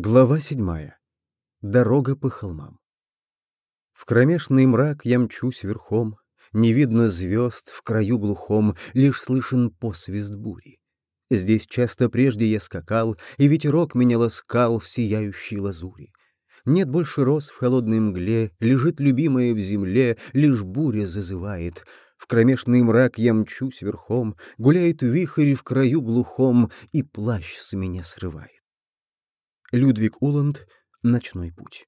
Глава седьмая. Дорога по холмам. В кромешный мрак я мчусь верхом, Не видно звезд в краю глухом, Лишь слышен посвист бури. Здесь часто прежде я скакал, И ветерок меня ласкал В сияющей лазури. Нет больше роз в холодной мгле, Лежит любимая в земле, Лишь буря зазывает. В кромешный мрак я мчусь верхом, Гуляет вихрь в краю глухом, И плащ с меня срывает. Людвиг Уланд «Ночной путь».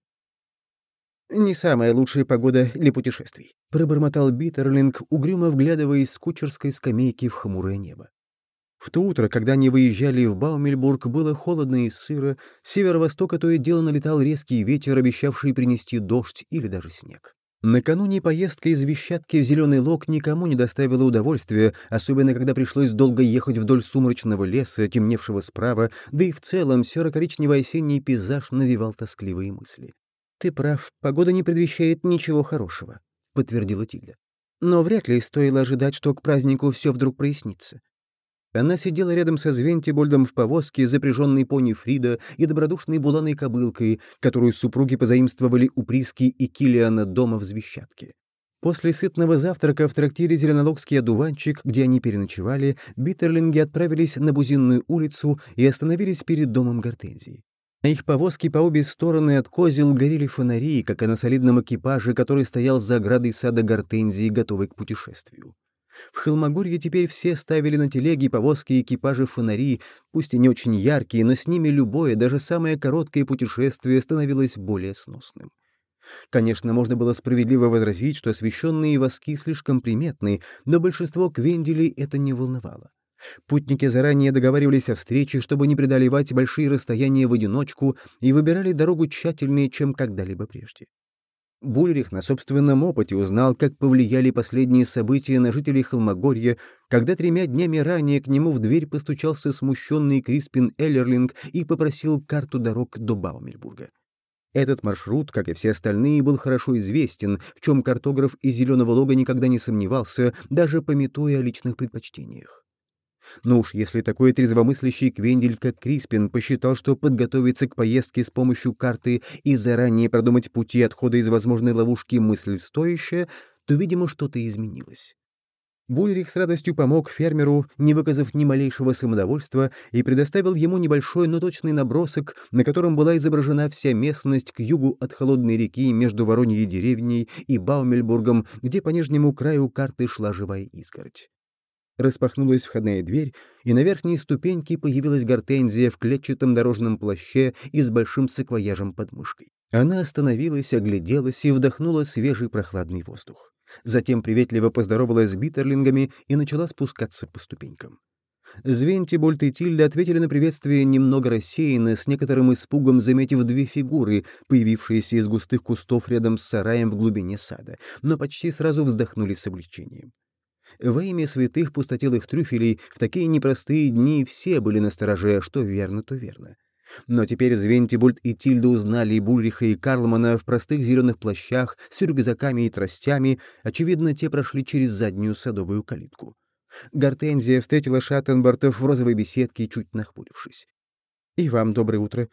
«Не самая лучшая погода для путешествий», — пробормотал Биттерлинг, угрюмо вглядываясь с кучерской скамейки в хмурое небо. В то утро, когда они выезжали в Баумельбург, было холодно и сыро, с северо-востока то и дело налетал резкий ветер, обещавший принести дождь или даже снег. Накануне поездка из Вещатки в Зеленый Лог никому не доставила удовольствия, особенно когда пришлось долго ехать вдоль сумрачного леса, темневшего справа, да и в целом серо-коричневый осенний пейзаж навевал тоскливые мысли. «Ты прав, погода не предвещает ничего хорошего», — подтвердила Тильда. «Но вряд ли стоило ожидать, что к празднику все вдруг прояснится. Она сидела рядом со Звентибольдом в повозке, запряженной пони Фрида и добродушной буланой кобылкой, которую супруги позаимствовали у Приски и Килиана дома в Звещатке. После сытного завтрака в трактире «Зеленологский одуванчик», где они переночевали, биттерлинги отправились на Бузинную улицу и остановились перед домом Гортензии. На их повозке по обе стороны от козел горели фонари, как и на солидном экипаже, который стоял за оградой сада Гортензии, готовый к путешествию. В Холмогорье теперь все ставили на телеги, повозки и экипажи фонари, пусть и не очень яркие, но с ними любое, даже самое короткое путешествие становилось более сносным. Конечно, можно было справедливо возразить, что освещенные воски слишком приметны, но большинство квенделей это не волновало. Путники заранее договаривались о встрече, чтобы не преодолевать большие расстояния в одиночку, и выбирали дорогу тщательнее, чем когда-либо прежде. Бульрих на собственном опыте узнал, как повлияли последние события на жителей Холмогорья, когда тремя днями ранее к нему в дверь постучался смущенный Криспин Эллерлинг и попросил карту дорог до Баумельбурга. Этот маршрут, как и все остальные, был хорошо известен, в чем картограф из Зеленого Лога никогда не сомневался, даже пометуя о личных предпочтениях. Ну уж если такой трезвомыслящий Квендель, как Криспин, посчитал, что подготовиться к поездке с помощью карты и заранее продумать пути отхода из возможной ловушки мысль стоящая, то, видимо, что-то изменилось. Бульрих с радостью помог фермеру, не выказав ни малейшего самодовольства, и предоставил ему небольшой, но точный набросок, на котором была изображена вся местность к югу от холодной реки между Вороньей деревней и Баумельбургом, где по нижнему краю карты шла живая изгородь. Распахнулась входная дверь, и на верхней ступеньке появилась гортензия в клетчатом дорожном плаще и с большим саквояжем под мышкой. Она остановилась, огляделась и вдохнула свежий прохладный воздух. Затем приветливо поздоровалась с битерлингами и начала спускаться по ступенькам. Звенти, Больт и Тильда ответили на приветствие немного рассеянно, с некоторым испугом заметив две фигуры, появившиеся из густых кустов рядом с сараем в глубине сада, но почти сразу вздохнули с облегчением. Во имя святых пустотелых трюфелей в такие непростые дни все были настороже, что верно, то верно. Но теперь Звентибульт и Тильда узнали Бульриха, и Карлмана в простых зеленых плащах с рюкзаками и тростями, очевидно, те прошли через заднюю садовую калитку. Гортензия встретила Шаттенбартов в розовой беседке, чуть нахмурившись. «И вам доброе утро.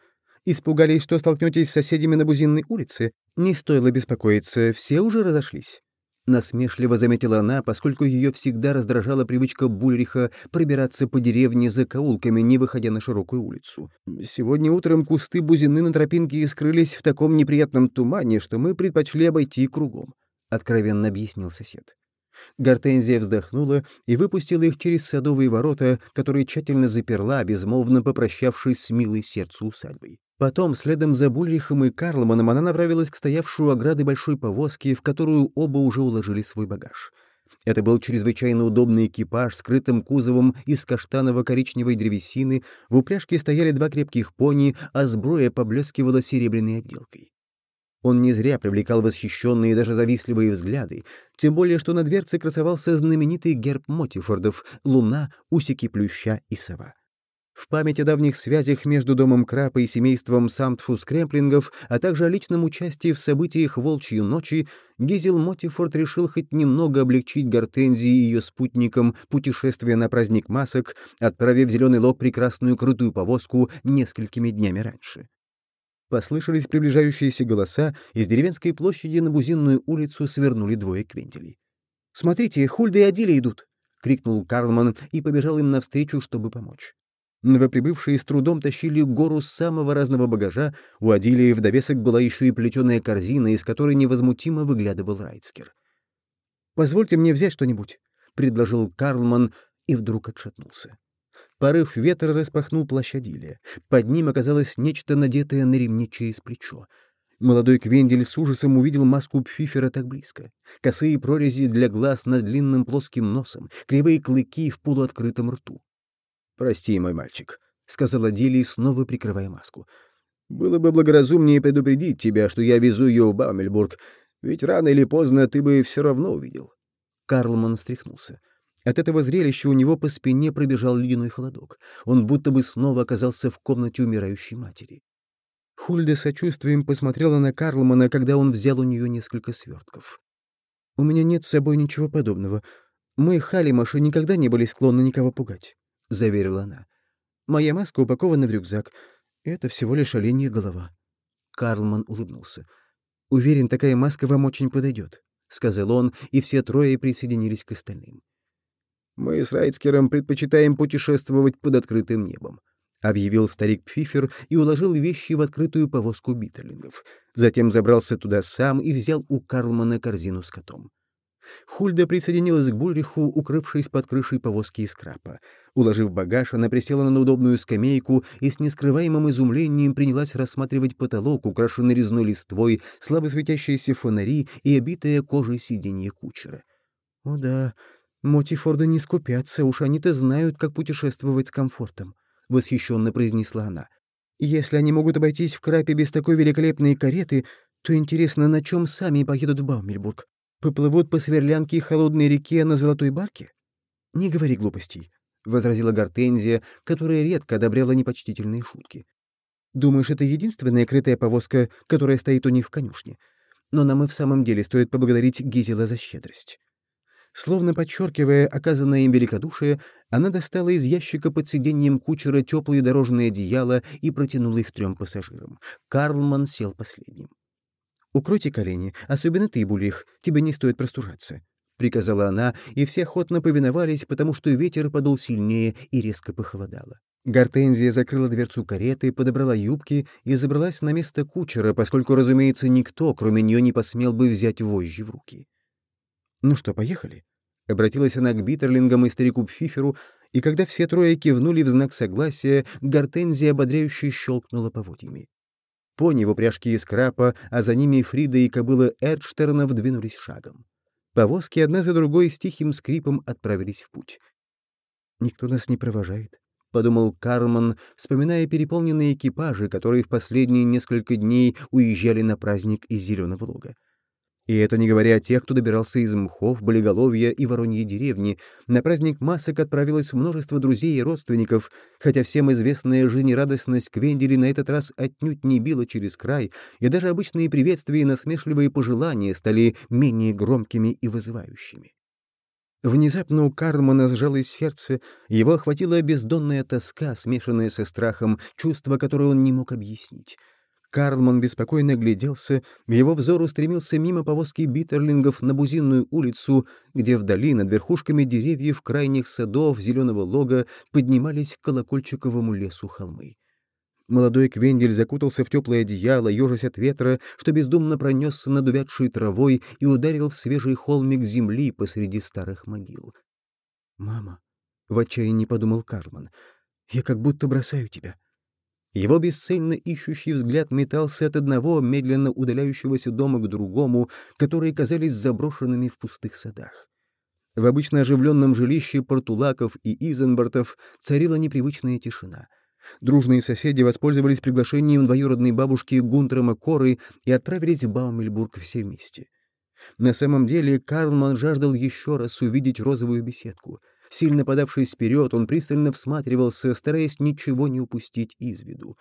Испугались, что столкнетесь с соседями на Бузинной улице? Не стоило беспокоиться, все уже разошлись». Насмешливо заметила она, поскольку ее всегда раздражала привычка Бульриха пробираться по деревне за каулками, не выходя на широкую улицу. «Сегодня утром кусты бузины на тропинке скрылись в таком неприятном тумане, что мы предпочли обойти кругом», — откровенно объяснил сосед. Гортензия вздохнула и выпустила их через садовые ворота, которые тщательно заперла, безмолвно попрощавшись с милой сердцу усадьбой. Потом, следом за Бульрихом и Карлманом, она направилась к стоявшей у ограды большой повозке, в которую оба уже уложили свой багаж. Это был чрезвычайно удобный экипаж с крытым кузовом из каштаново-коричневой древесины, в упряжке стояли два крепких пони, а сброя поблескивала серебряной отделкой. Он не зря привлекал восхищенные и даже завистливые взгляды, тем более что на дверце красовался знаменитый герб Мотифордов — луна, усики плюща и сова. В память о давних связях между домом Крапа и семейством Самтфус-Кремплингов, а также о личном участии в событиях «Волчьей ночи», Гизел Мотифорд решил хоть немного облегчить Гортензии и ее спутникам путешествие на праздник масок, отправив в Зеленый Лог прекрасную крутую повозку несколькими днями раньше. Послышались приближающиеся голоса, из деревенской площади на Бузинную улицу свернули двое квентелей. «Смотрите, Хульда и Адиля идут!» — крикнул Карлман и побежал им навстречу, чтобы помочь. Новоприбывшие с трудом тащили гору самого разного багажа, у Адилии в довесок была еще и плетеная корзина, из которой невозмутимо выглядывал Райцкер. «Позвольте мне взять что-нибудь», — предложил Карлман и вдруг отшатнулся. Порыв ветра распахнул плащ Адилия. Под ним оказалось нечто, надетое на ремне через плечо. Молодой Квендель с ужасом увидел маску Пфифера так близко. Косые прорези для глаз над длинным плоским носом, кривые клыки в полуоткрытом рту. «Прости, мой мальчик», — сказала Дилли, снова прикрывая маску. «Было бы благоразумнее предупредить тебя, что я везу ее в Баумельбург, ведь рано или поздно ты бы все равно увидел». Карлман встряхнулся. От этого зрелища у него по спине пробежал ледяной холодок. Он будто бы снова оказался в комнате умирающей матери. Хульда сочувствием посмотрела на Карлмана, когда он взял у нее несколько свертков. «У меня нет с собой ничего подобного. Мы, Халимаши, никогда не были склонны никого пугать», — заверила она. «Моя маска упакована в рюкзак. Это всего лишь оленья голова». Карлман улыбнулся. «Уверен, такая маска вам очень подойдет», — сказал он, и все трое присоединились к остальным. «Мы с Райцкером предпочитаем путешествовать под открытым небом», — объявил старик Пфифер и уложил вещи в открытую повозку битерлингов. Затем забрался туда сам и взял у Карлмана корзину с котом. Хульда присоединилась к Бульриху, укрывшись под крышей повозки из крапа. Уложив багаж, она присела на удобную скамейку и с нескрываемым изумлением принялась рассматривать потолок, украшенный резной листвой, слабо светящиеся фонари и обитое кожей сиденье кучера. «О да, Мотифорды не скупятся, уж они-то знают, как путешествовать с комфортом», — восхищенно произнесла она. «Если они могут обойтись в Крапе без такой великолепной кареты, то интересно, на чем сами поедут в Баумельбург? Поплывут по сверлянке и холодной реке на золотой барке?» «Не говори глупостей», — возразила Гортензия, которая редко одобряла непочтительные шутки. «Думаешь, это единственная крытая повозка, которая стоит у них в конюшне? Но нам и в самом деле стоит поблагодарить Гизела за щедрость». Словно подчеркивая оказанное им великодушие, она достала из ящика под сиденьем кучера теплые дорожные одеяла и протянула их трем пассажирам. Карлман сел последним. «Укройте колени, особенно ты, Булих, тебе не стоит простужаться», — приказала она, и все охотно повиновались, потому что ветер подул сильнее и резко похолодало. Гортензия закрыла дверцу кареты, подобрала юбки и забралась на место кучера, поскольку, разумеется, никто, кроме нее, не посмел бы взять вожжи в руки. «Ну что, поехали?» Обратилась она к Биттерлингам и старику Пфиферу, и когда все трое кивнули в знак согласия, Гортензия ободряюще щелкнула поводьями. Пони в упряжке из крапа, а за ними Фрида и кобыла Эдштерна вдвинулись шагом. Повозки одна за другой с тихим скрипом отправились в путь. «Никто нас не провожает», — подумал Карлман, вспоминая переполненные экипажи, которые в последние несколько дней уезжали на праздник из Зеленого Луга. И это не говоря о тех, кто добирался из Мхов, Болиголовья и Вороньей деревни. На праздник масок отправилось множество друзей и родственников, хотя всем известная жизнерадостность Квендели на этот раз отнюдь не била через край, и даже обычные приветствия и насмешливые пожелания стали менее громкими и вызывающими. Внезапно у Карлмана сжалось сердце, его охватила бездонная тоска, смешанная со страхом, чувство, которое он не мог объяснить. Карлман беспокойно гляделся, его взор устремился мимо повозки битерлингов на Бузинную улицу, где вдали над верхушками деревьев крайних садов зеленого лога поднимались к колокольчиковому лесу холмы. Молодой Квендель закутался в теплое одеяло, ежась от ветра, что бездумно пронесся над увядшей травой и ударил в свежий холмик земли посреди старых могил. «Мама», — в отчаянии подумал Карлман, — «я как будто бросаю тебя». Его бесцельно ищущий взгляд метался от одного медленно удаляющегося дома к другому, которые казались заброшенными в пустых садах. В обычно оживленном жилище Портулаков и Изенбортов царила непривычная тишина. Дружные соседи воспользовались приглашением двоюродной бабушки Гунтера Макоры и отправились в Баумельбург все вместе. На самом деле Карлман жаждал еще раз увидеть розовую беседку — Сильно подавшись вперед, он пристально всматривался, стараясь ничего не упустить из виду.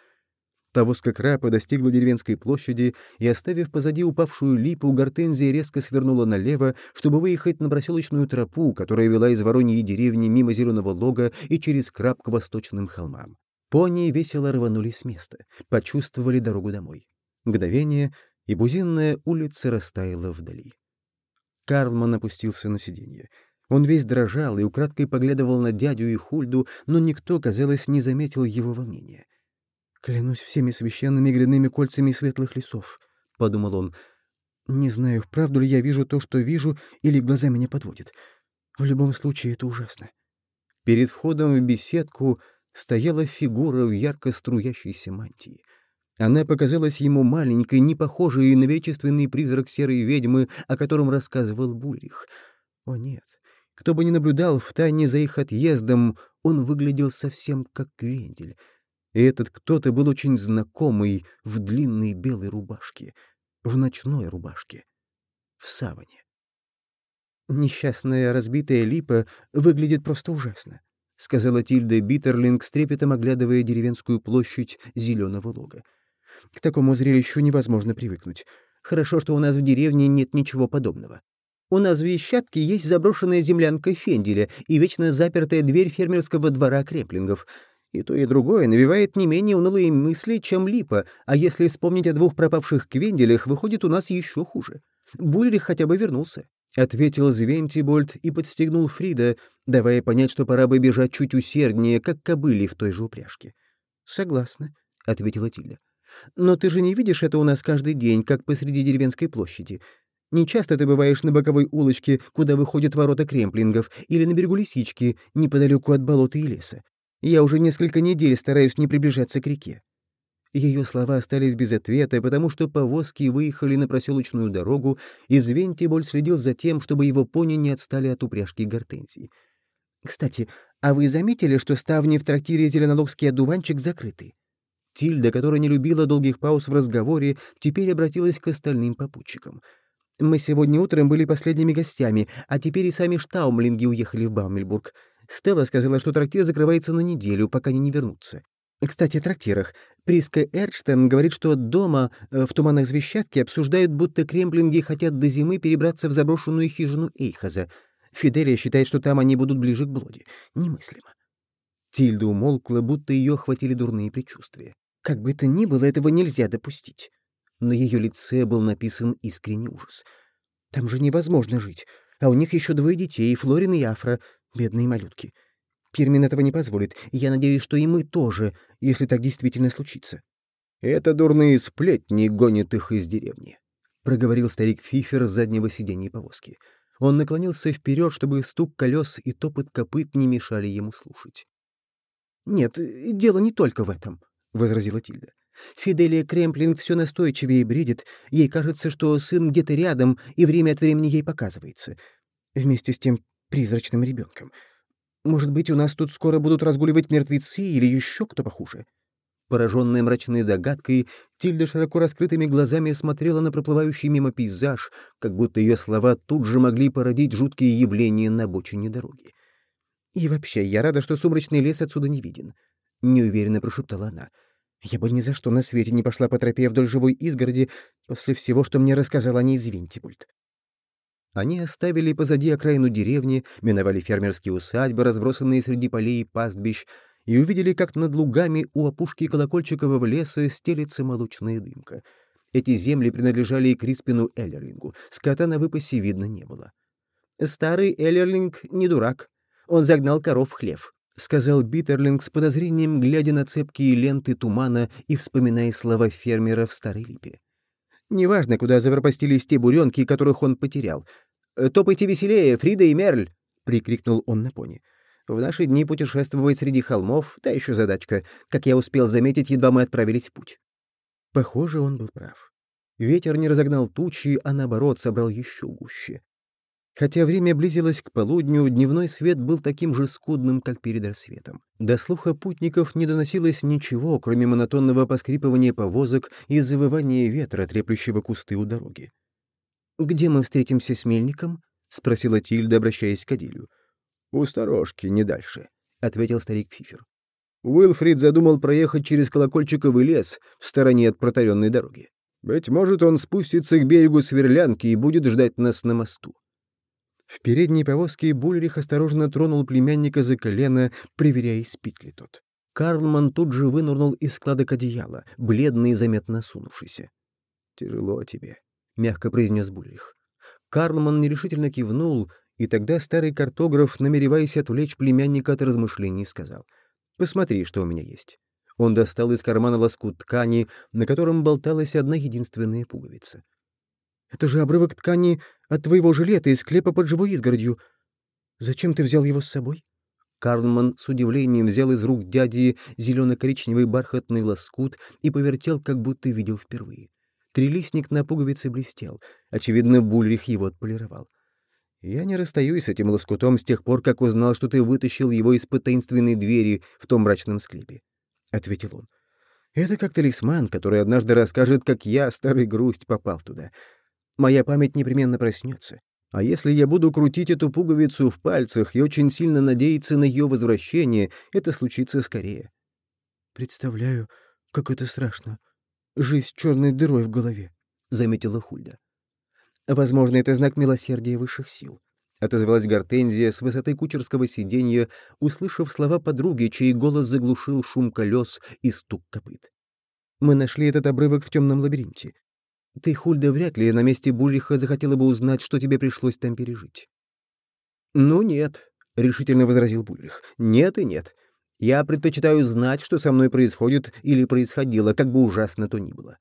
Повозка крапа достигла деревенской площади, и, оставив позади упавшую липу, гортензия резко свернула налево, чтобы выехать на проселочную тропу, которая вела из Вороньей деревни мимо зеленого лога и через краб к восточным холмам. Пони весело рванули с места, почувствовали дорогу домой. Мгновение, и бузинная улица растаяла вдали. Карлман опустился на сиденье. Он весь дрожал и украдкой поглядывал на дядю и Хульду, но никто, казалось, не заметил его волнения. «Клянусь всеми священными гряными кольцами светлых лесов», — подумал он. «Не знаю, вправду ли я вижу то, что вижу, или глаза меня подводят. В любом случае, это ужасно». Перед входом в беседку стояла фигура в ярко струящейся мантии. Она показалась ему маленькой, не похожей на величественный призрак серой ведьмы, о котором рассказывал Бульрих. О нет, кто бы ни наблюдал в тайне за их отъездом, он выглядел совсем как Вендель. И этот кто-то был очень знакомый в длинной белой рубашке, в ночной рубашке, в саване. «Несчастная разбитая липа выглядит просто ужасно», — сказала Тильда Биттерлинг с трепетом оглядывая деревенскую площадь зеленого лога. К такому зрелищу невозможно привыкнуть. Хорошо, что у нас в деревне нет ничего подобного. У нас в Вещатке есть заброшенная землянка Фенделя и вечно запертая дверь фермерского двора Креплингов. И то, и другое навевает не менее унылые мысли, чем Липа, а если вспомнить о двух пропавших Квенделях, выходит у нас еще хуже. Бульрих хотя бы вернулся. — ответил Звентибольд и подстегнул Фрида, давая понять, что пора бы бежать чуть усерднее, как кобыли в той же упряжке. «Согласна», — ответила Тильда. Но ты же не видишь это у нас каждый день, как посреди деревенской площади. Не часто ты бываешь на боковой улочке, куда выходят ворота кремплингов, или на берегу лисички, неподалеку от болота и леса. Я уже несколько недель стараюсь не приближаться к реке. Ее слова остались без ответа, потому что повозки выехали на проселочную дорогу, и Звентиболь следил за тем, чтобы его пони не отстали от упряжки гортензий. «Кстати, а вы заметили, что ставни в трактире «Зеленологский одуванчик» закрыты?» Тильда, которая не любила долгих пауз в разговоре, теперь обратилась к остальным попутчикам. «Мы сегодня утром были последними гостями, а теперь и сами штаумлинги уехали в Баумельбург. Стелла сказала, что трактир закрывается на неделю, пока они не вернутся. Кстати, о трактирах. Приска Эрчтен говорит, что дома э, в туманах Звещатки обсуждают, будто кремплинги хотят до зимы перебраться в заброшенную хижину Эйхаза. Фиделия считает, что там они будут ближе к Блоди. Немыслимо. Тильда умолкла, будто ее охватили дурные предчувствия. Как бы то ни было, этого нельзя допустить. На ее лице был написан искренний ужас. Там же невозможно жить. А у них еще двое детей, Флорин и Афра, бедные малютки. Пирмин этого не позволит, и я надеюсь, что и мы тоже, если так действительно случится. «Это дурные сплетни гонят их из деревни», — проговорил старик Фифер с заднего сиденья повозки. Он наклонился вперед, чтобы стук колес и топот копыт не мешали ему слушать. «Нет, дело не только в этом», — возразила Тильда. «Фиделия Кремплинг все настойчивее бредит. Ей кажется, что сын где-то рядом, и время от времени ей показывается. Вместе с тем призрачным ребенком. Может быть, у нас тут скоро будут разгуливать мертвецы или еще кто похуже?» Пораженная мрачной догадкой, Тильда широко раскрытыми глазами смотрела на проплывающий мимо пейзаж, как будто ее слова тут же могли породить жуткие явления на обочине дороги. «И вообще, я рада, что сумрачный лес отсюда не виден», — неуверенно прошептала она. Я бы ни за что на свете не пошла по тропе вдоль живой изгороди после всего, что мне рассказала о ней Звентибульт. Они оставили позади окраину деревни, миновали фермерские усадьбы, разбросанные среди полей и пастбищ, и увидели, как над лугами у опушки колокольчикового леса стелится молочная дымка. Эти земли принадлежали и Криспину Эллерлингу, скота на выпасе видно не было. Старый Эллерлинг не дурак. Он загнал коров в хлев. — сказал Биттерлинг с подозрением, глядя на цепкие ленты тумана и вспоминая слова фермера в Старой Липе. «Неважно, куда запропастились те буренки, которых он потерял. Топайте веселее, Фрида и Мерль!» — прикрикнул он на пони. «В наши дни путешествовать среди холмов — та еще задачка, как я успел заметить, едва мы отправились в путь». Похоже, он был прав. Ветер не разогнал тучи, а наоборот собрал еще гуще. Хотя время близилось к полудню, дневной свет был таким же скудным, как перед рассветом. До слуха путников не доносилось ничего, кроме монотонного поскрипывания повозок и завывания ветра, треплющего кусты у дороги. «Где мы встретимся с мельником?» — спросила Тильда, обращаясь к Адилю. «У сторожки, не дальше», — ответил старик Фифер. Уилфрид задумал проехать через колокольчиковый лес в стороне от протаренной дороги. Быть может, он спустится к берегу сверлянки и будет ждать нас на мосту. В передней повозке Бульрих осторожно тронул племянника за колено, проверяя, спит ли тот. Карлман тут же вынырнул из складок одеяла, бледный и заметно сунувшийся. «Тяжело тебе», — мягко произнес Бульрих. Карлман нерешительно кивнул, и тогда старый картограф, намереваясь отвлечь племянника от размышлений, сказал, «Посмотри, что у меня есть». Он достал из кармана лоскут ткани, на котором болталась одна единственная пуговица. «Это же обрывок ткани от твоего жилета из склепа под живой изгородью. Зачем ты взял его с собой?» Карлман с удивлением взял из рук дяди зелено-коричневый бархатный лоскут и повертел, как будто видел впервые. Трилистник на пуговице блестел. Очевидно, Бульрих его отполировал. «Я не расстаюсь с этим лоскутом с тех пор, как узнал, что ты вытащил его из-под таинственной двери в том мрачном склепе», — ответил он. «Это как талисман, который однажды расскажет, как я, старый грусть, попал туда. Моя память непременно проснется. А если я буду крутить эту пуговицу в пальцах и очень сильно надеяться на ее возвращение, это случится скорее». «Представляю, как это страшно», жизнь с черной дырой в голове», — заметила Хульда. «Возможно, это знак милосердия высших сил», — отозвалась Гортензия с высоты кучерского сиденья, услышав слова подруги, чей голос заглушил шум колес и стук копыт. «Мы нашли этот обрывок в темном лабиринте. Ты, Хульда, вряд ли на месте Буллиха захотела бы узнать, что тебе пришлось там пережить». «Ну нет», — решительно возразил Бульрих. «Нет и нет. Я предпочитаю знать, что со мной происходит или происходило, как бы ужасно то ни было».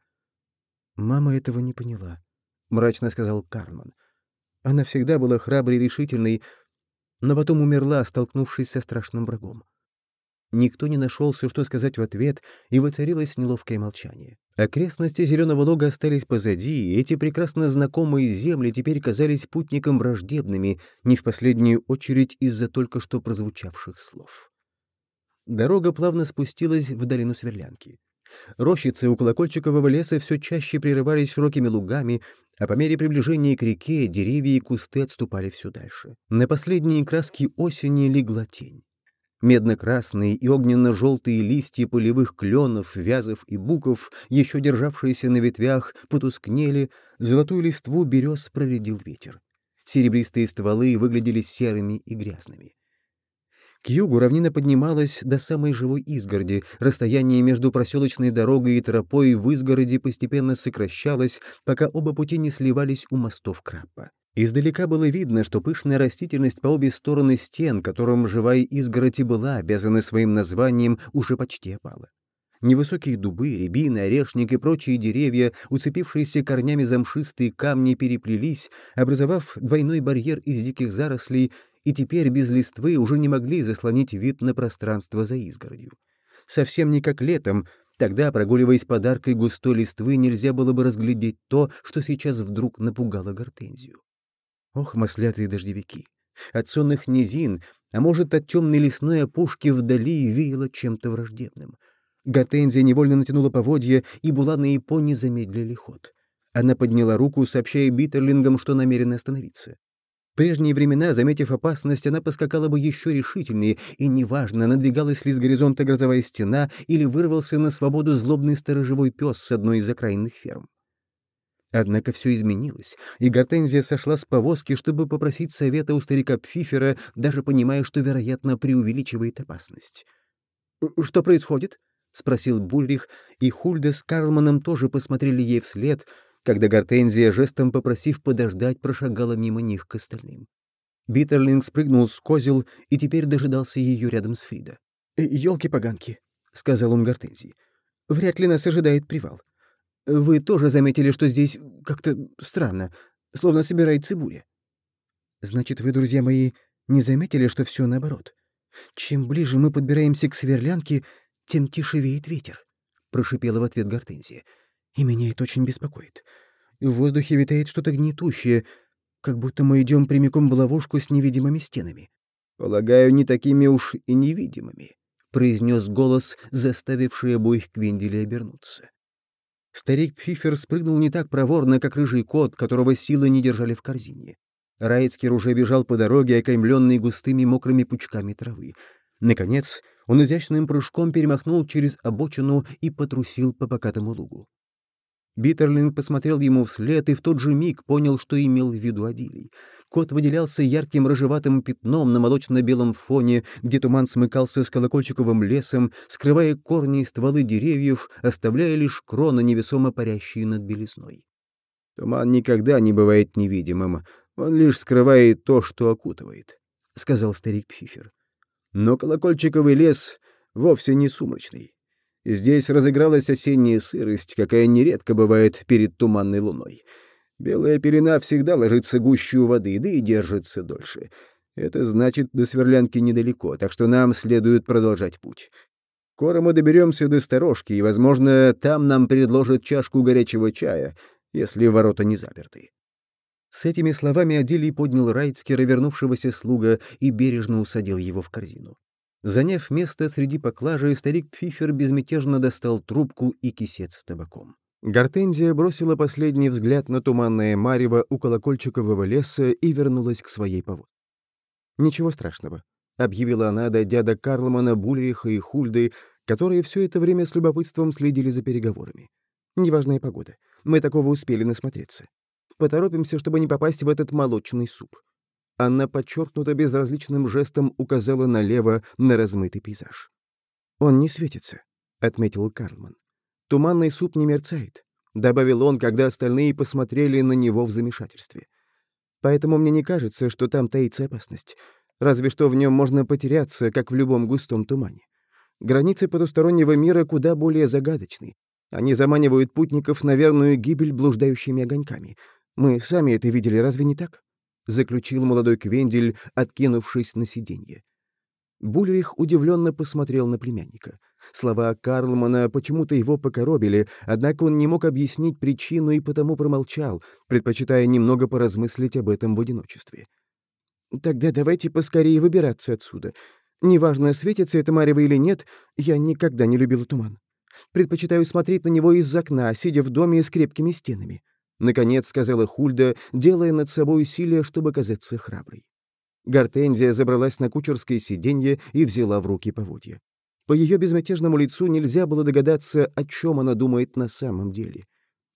«Мама этого не поняла», — мрачно сказал Карман. «Она всегда была храброй и решительной, но потом умерла, столкнувшись со страшным врагом». Никто не нашелся, что сказать в ответ, и воцарилось неловкое молчание. Окрестности Зеленого Лога остались позади, и эти прекрасно знакомые земли теперь казались путникам враждебными, не в последнюю очередь из-за только что прозвучавших слов. Дорога плавно спустилась в долину Сверлянки. Рощицы у колокольчикового леса все чаще прерывались широкими лугами, а по мере приближения к реке деревья и кусты отступали все дальше. На последние краски осени легла тень. Медно-красные и огненно-желтые листья полевых кленов, вязов и буков, еще державшиеся на ветвях, потускнели, золотую листву берез проредил ветер. Серебристые стволы выглядели серыми и грязными. К югу равнина поднималась до самой живой изгороди, расстояние между проселочной дорогой и тропой в изгороди постепенно сокращалось, пока оба пути не сливались у мостов Краппа. Издалека было видно, что пышная растительность по обе стороны стен, которым живая изгородь и была обязана своим названием, уже почти опала. Невысокие дубы, рябины, орешник и прочие деревья, уцепившиеся корнями замшистые камни, переплелись, образовав двойной барьер из диких зарослей и теперь без листвы уже не могли заслонить вид на пространство за изгородью. Совсем не как летом, тогда, прогуливаясь под аркой густой листвы, нельзя было бы разглядеть то, что сейчас вдруг напугало гортензию. Ох, маслятые дождевики! От сонных низин, а может, от темной лесной опушки вдали веяло чем-то враждебным. Гортензия невольно натянула поводья, и Булан и Пони замедлили ход. Она подняла руку, сообщая Биттерлингам, что намерена остановиться. В прежние времена, заметив опасность, она поскакала бы еще решительнее, и неважно, надвигалась ли с горизонта грозовая стена или вырвался на свободу злобный сторожевой пес с одной из окраинных ферм. Однако все изменилось, и Гортензия сошла с повозки, чтобы попросить совета у старика Пфифера, даже понимая, что, вероятно, преувеличивает опасность. «Что происходит?» — спросил Бульрих, и Хульда с Карлманом тоже посмотрели ей вслед, когда Гортензия, жестом попросив подождать, прошагала мимо них к остальным. Биттерлинг спрыгнул с козел и теперь дожидался ее рядом с Фрида. «Елки-поганки», «Э, — сказал он Гортензии, — «вряд ли нас ожидает привал. Вы тоже заметили, что здесь как-то странно, словно собирается буря. Значит, вы, друзья мои, не заметили, что все наоборот. Чем ближе мы подбираемся к сверлянке, тем тише веет ветер», — прошипела в ответ Гортензия и меня это очень беспокоит. В воздухе витает что-то гнетущее, как будто мы идем прямиком в ловушку с невидимыми стенами. «Полагаю, не такими уж и невидимыми», — произнес голос, заставивший обоих Квинделей обернуться. Старик Пфифер спрыгнул не так проворно, как рыжий кот, которого силы не держали в корзине. Райцкер уже бежал по дороге, окаймленный густыми мокрыми пучками травы. Наконец, он изящным прыжком перемахнул через обочину и потрусил по покатому лугу. Биттерлинг посмотрел ему вслед и в тот же миг понял, что имел в виду Адилий. Кот выделялся ярким рыжеватым пятном на молочно-белом фоне, где туман смыкался с колокольчиковым лесом, скрывая корни и стволы деревьев, оставляя лишь кроны, невесомо парящие над белизной. «Туман никогда не бывает невидимым, он лишь скрывает то, что окутывает», — сказал старик Пфифер. «Но колокольчиковый лес вовсе не сумрачный. Здесь разыгралась осенняя сырость, какая нередко бывает перед туманной луной. Белая пелена всегда ложится гущу воды, да и держится дольше. Это значит, до сверлянки недалеко, так что нам следует продолжать путь. Скоро мы доберемся до сторожки, и, возможно, там нам предложат чашку горячего чая, если ворота не заперты. С этими словами Адилий поднял Райцкера, вернувшегося слуга, и бережно усадил его в корзину. Заняв место среди поклажи, старик Пфифер безмятежно достал трубку и кисет с табаком. Гортензия бросила последний взгляд на туманное марево у колокольчикового леса и вернулась к своей поводке. «Ничего страшного», — объявила она, дойдя до Карлмана, Бульриха и Хульды, которые все это время с любопытством следили за переговорами. «Неважная погода. Мы такого успели насмотреться. Поторопимся, чтобы не попасть в этот молочный суп. Она подчеркнуто безразличным жестом указала налево на размытый пейзаж. «Он не светится», — отметил Карлман. «Туманный суп не мерцает», — добавил он, когда остальные посмотрели на него в замешательстве. «Поэтому мне не кажется, что там таится опасность. Разве что в нем можно потеряться, как в любом густом тумане. Границы потустороннего мира куда более загадочны. Они заманивают путников на верную гибель блуждающими огоньками. Мы сами это видели, разве не так?» — заключил молодой Квендель, откинувшись на сиденье. Бульрих удивленно посмотрел на племянника. Слова Карлмана почему-то его покоробили, однако он не мог объяснить причину и потому промолчал, предпочитая немного поразмыслить об этом в одиночестве. «Тогда давайте поскорее выбираться отсюда. Неважно, светится это марево или нет, я никогда не любил туман. Предпочитаю смотреть на него из окна, сидя в доме с крепкими стенами». — наконец сказала Хульда, делая над собой усилие, чтобы казаться храброй. Гортензия забралась на кучерское сиденье и взяла в руки поводья. По ее безмятежному лицу нельзя было догадаться, о чем она думает на самом деле.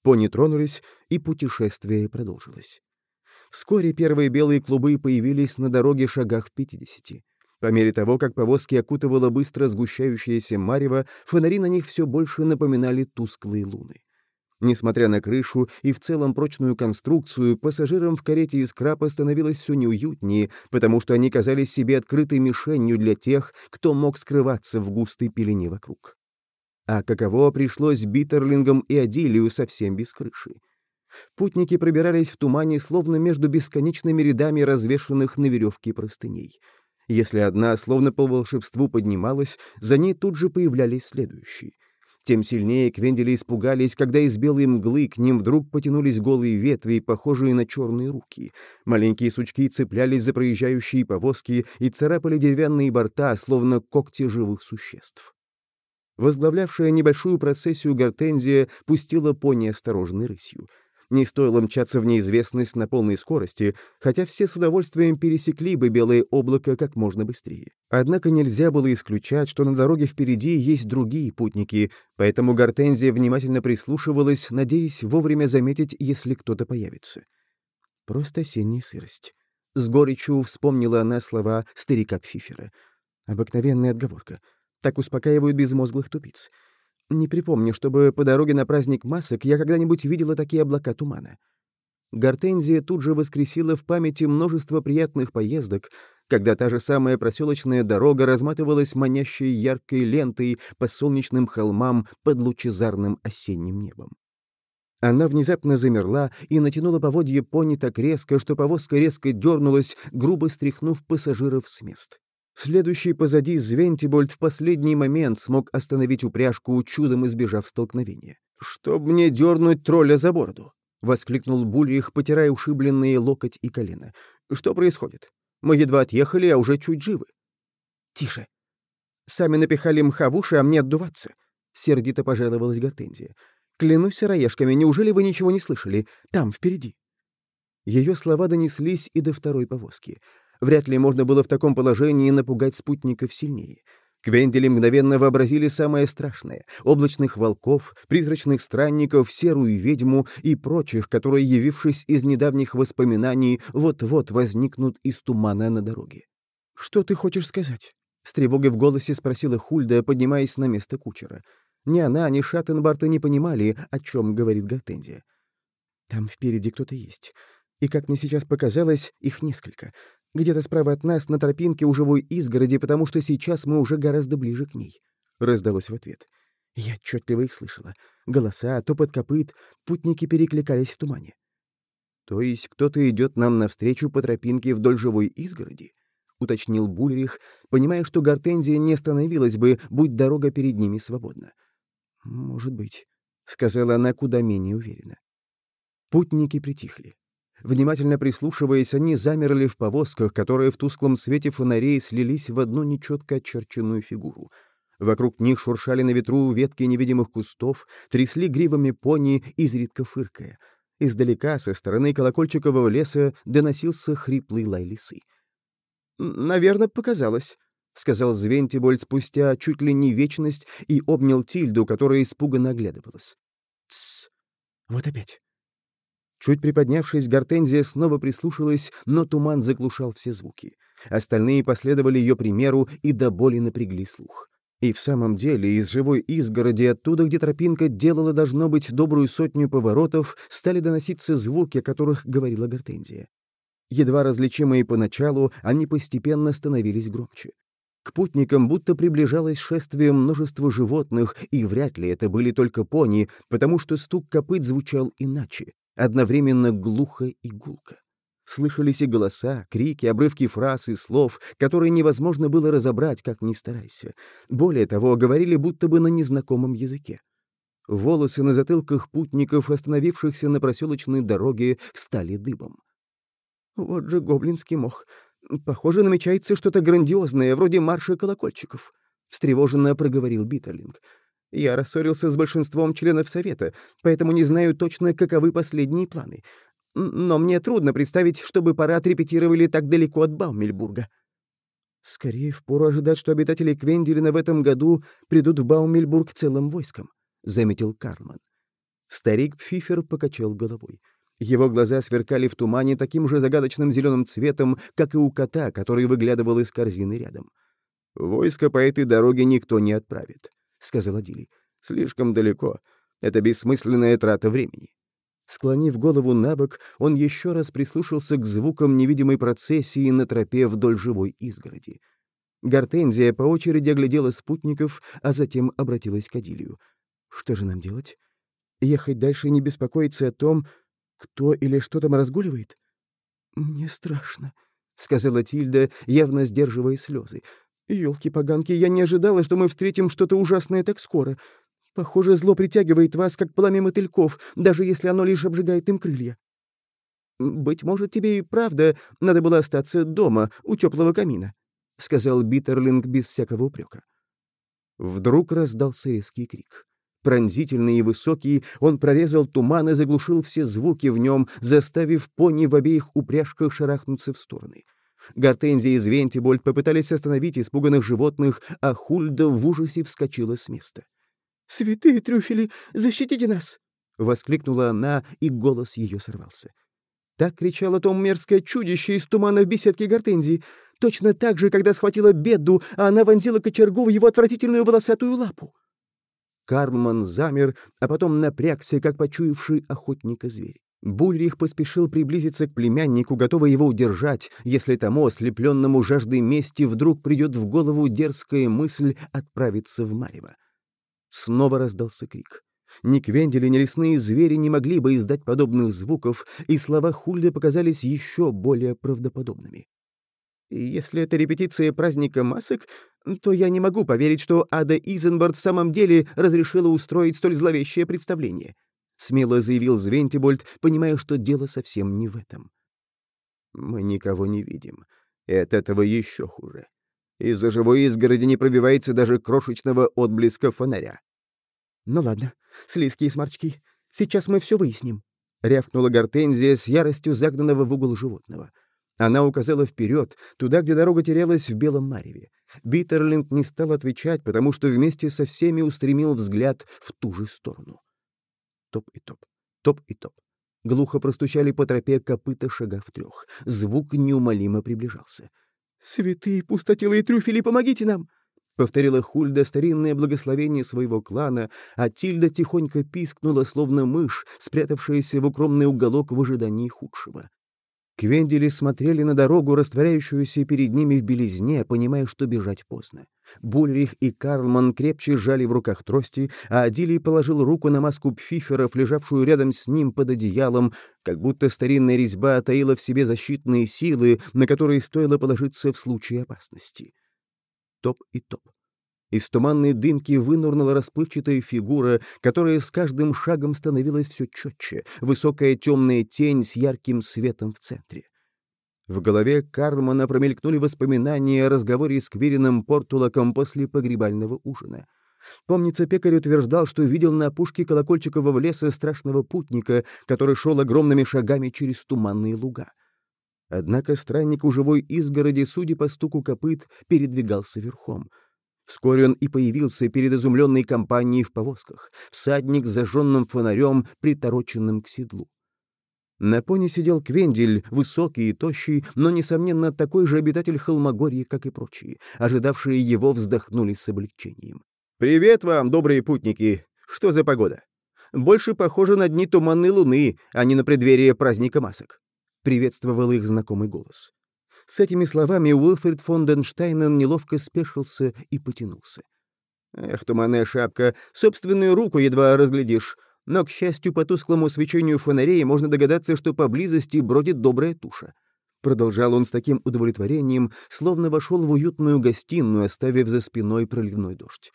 Пони тронулись, и путешествие продолжилось. Вскоре первые белые клубы появились на дороге шагах в пятидесяти. По мере того, как повозки окутывала быстро сгущающаяся марево, фонари на них все больше напоминали тусклые луны. Несмотря на крышу и в целом прочную конструкцию, пассажирам в карете из крапа становилось все неуютнее, потому что они казались себе открытой мишенью для тех, кто мог скрываться в густой пелене вокруг. А каково пришлось Биттерлингам и Адилию совсем без крыши. Путники пробирались в тумане, словно между бесконечными рядами развешанных на веревке простыней. Если одна, словно по волшебству, поднималась, за ней тут же появлялись следующие — тем сильнее Квендели испугались, когда из белой мглы к ним вдруг потянулись голые ветви, похожие на черные руки. Маленькие сучки цеплялись за проезжающие повозки и царапали деревянные борта, словно когти живых существ. Возглавлявшая небольшую процессию Гортензия пустила пони осторожной рысью — не стоило мчаться в неизвестность на полной скорости, хотя все с удовольствием пересекли бы белое облако как можно быстрее. Однако нельзя было исключать, что на дороге впереди есть другие путники, поэтому Гортензия внимательно прислушивалась, надеясь вовремя заметить, если кто-то появится. Просто осенняя сырость. С горечью вспомнила она слова старика Пфифера. Обыкновенная отговорка. Так успокаивают безмозглых тупиц. Не припомню, чтобы по дороге на праздник масок я когда-нибудь видела такие облака тумана. Гортензия тут же воскресила в памяти множество приятных поездок, когда та же самая проселочная дорога разматывалась манящей яркой лентой по солнечным холмам под лучезарным осенним небом. Она внезапно замерла и натянула поводье пони так резко, что повозка резко дернулась, грубо стряхнув пассажиров с мест. Следующий позади Звентибольд в последний момент смог остановить упряжку, чудом избежав столкновения. «Чтоб мне дернуть тролля за бороду!» — воскликнул Бульрих, потирая ушибленные локоть и колено. «Что происходит? Мы едва отъехали, а уже чуть живы». «Тише. Сами напихали мха в уши, а мне отдуваться», — сердито пожаловалась Гортензия. «Клянусь сыроежками, неужели вы ничего не слышали? Там, впереди». Ее слова донеслись и до второй повозки — Вряд ли можно было в таком положении напугать спутников сильнее. Квендели мгновенно вообразили самое страшное — облачных волков, призрачных странников, серую ведьму и прочих, которые, явившись из недавних воспоминаний, вот-вот возникнут из тумана на дороге. «Что ты хочешь сказать?» — с тревогой в голосе спросила Хульда, поднимаясь на место кучера. Ни она, ни Шаттенбарта не понимали, о чем говорит Гортензия. «Там впереди кто-то есть. И, как мне сейчас показалось, их несколько. Где-то справа от нас, на тропинке у живой изгороди, потому что сейчас мы уже гораздо ближе к ней», — раздалось в ответ. Я отчетливо их слышала. Голоса, топот копыт, путники перекликались в тумане. «То есть кто-то идет нам навстречу по тропинке вдоль живой изгороди?» — уточнил Бульрих, понимая, что Гортензия не остановилась бы, будь дорога перед ними свободна. «Может быть», — сказала она куда менее уверенно. Путники притихли. Внимательно прислушиваясь, они замерли в повозках, которые в тусклом свете фонарей слились в одну нечетко очерченную фигуру. Вокруг них шуршали на ветру ветки невидимых кустов, трясли гривами пони, изредка фыркая. Издалека, со стороны колокольчикового леса, доносился хриплый лай лисы. «Наверное, показалось», — сказал Звентибольд спустя чуть ли не вечность и обнял Тильду, которая испуганно оглядывалась. «Тссс! Вот опять!» Чуть приподнявшись, Гортензия снова прислушалась, но туман заглушал все звуки. Остальные последовали ее примеру и до боли напрягли слух. И в самом деле из живой изгороди, оттуда, где тропинка делала, должно быть, добрую сотню поворотов, стали доноситься звуки, о которых говорила Гортензия. Едва различимые поначалу, они постепенно становились громче. К путникам будто приближалось шествие множества животных, и вряд ли это были только пони, потому что стук копыт звучал иначе одновременно глухо и гулко. Слышались и голоса, крики, обрывки фраз и слов, которые невозможно было разобрать, как ни старайся. Более того, говорили будто бы на незнакомом языке. Волосы на затылках путников, остановившихся на проселочной дороге, встали дыбом. «Вот же гоблинский мох. Похоже, намечается что-то грандиозное, вроде марша колокольчиков», — встревоженно проговорил Биттерлинг. Я рассорился с большинством членов Совета, поэтому не знаю точно, каковы последние планы. Но мне трудно представить, чтобы парад репетировали так далеко от Баумельбурга. Скорее, впору ожидать, что обитатели Квенделина в этом году придут в Баумельбург целым войском, — заметил Карлман. Старик Пфифер покачал головой. Его глаза сверкали в тумане таким же загадочным зеленым цветом, как и у кота, который выглядывал из корзины рядом. «Войско по этой дороге никто не отправит. — сказала Дили. «Слишком далеко. Это бессмысленная трата времени». Склонив голову на бок, он еще раз прислушался к звукам невидимой процессии на тропе вдоль живой изгороди. Гортензия по очереди оглядела спутников, а затем обратилась к Адилию. «Что же нам делать? Ехать дальше и не беспокоиться о том, кто или что там разгуливает?» «Мне страшно», — сказала Тильда, явно сдерживая слезы. «Елки-поганки, я не ожидала, что мы встретим что-то ужасное так скоро. Похоже, зло притягивает вас, как пламя мотыльков, даже если оно лишь обжигает им крылья. Быть может, тебе и правда надо было остаться дома, у теплого камина», — сказал Биттерлинг без всякого упрека. Вдруг раздался резкий крик. Пронзительный и высокий, он прорезал туман и заглушил все звуки в нем, заставив пони в обеих упряжках шарахнуться в стороны. Гортензия и Звентибольд попытались остановить испуганных животных, а Хульда в ужасе вскочила с места. «Святые трюфели, защитите нас!» — воскликнула она, и голос ее сорвался. Так кричало то мерзкое чудище из тумана в беседке Гортензии. Точно так же, когда схватила беду, а она вонзила кочергу в его отвратительную волосатую лапу. Карлман замер, а потом напрягся, как почуявший охотника зверь. Бульрих поспешил приблизиться к племяннику, готовый его удержать, если тому, ослепленному жаждой мести, вдруг придет в голову дерзкая мысль отправиться в Марево. Снова раздался крик. Ни Квендели, ни лесные звери не могли бы издать подобных звуков, и слова Хульды показались еще более правдоподобными. «Если это репетиция праздника масок, то я не могу поверить, что Ада Изенбард в самом деле разрешила устроить столь зловещее представление», — смело заявил Звентибольд, понимая, что дело совсем не в этом. «Мы никого не видим, и от этого еще хуже. Из-за живой изгороди не пробивается даже крошечного отблеска фонаря». «Ну ладно, слизкие сморчки, сейчас мы все выясним», — рявкнула Гортензия с яростью загнанного в угол животного. Она указала вперед, туда, где дорога терялась в белом мареве. Биттерлинд не стал отвечать, потому что вместе со всеми устремил взгляд в ту же сторону. Топ и топ, топ и топ. Глухо простучали по тропе копыта шага трех. Звук неумолимо приближался. «Святые пустотелые трюфели, помогите нам!» Повторила Хульда старинное благословение своего клана, а Тильда тихонько пискнула, словно мышь, спрятавшаяся в укромный уголок в ожидании худшего. Квендели смотрели на дорогу, растворяющуюся перед ними в белизне, понимая, что бежать поздно. Бульрих и Карлман крепче сжали в руках трости, а Адилий положил руку на маску пфиферов, лежавшую рядом с ним под одеялом, как будто старинная резьба таила в себе защитные силы, на которые стоило положиться в случае опасности. Топ и топ. Из туманной дымки вынурнула расплывчатая фигура, которая с каждым шагом становилась все четче, высокая темная тень с ярким светом в центре. В голове Карлмана промелькнули воспоминания о разговоре с Квирином Портулаком после погребального ужина. Помнится, пекарь утверждал, что видел на опушке колокольчикового леса страшного путника, который шел огромными шагами через туманные луга. Однако странник у живой изгороди, судя по стуку копыт, передвигался верхом — Вскоре он и появился перед изумленной компанией в повозках, всадник с зажженным фонарем, притороченным к седлу. На пони сидел Квендель, высокий и тощий, но, несомненно, такой же обитатель Холмогорья, как и прочие. Ожидавшие его вздохнули с облегчением. «Привет вам, добрые путники! Что за погода? Больше похоже на дни туманной луны, а не на преддверие праздника масок», — приветствовал их знакомый голос. С этими словами Уилфрид фон Денштайнен неловко спешился и потянулся. «Эх, туманная шапка, собственную руку едва разглядишь. Но, к счастью, по тусклому свечению фонарей можно догадаться, что поблизости бродит добрая туша». Продолжал он с таким удовлетворением, словно вошел в уютную гостиную, оставив за спиной проливной дождь.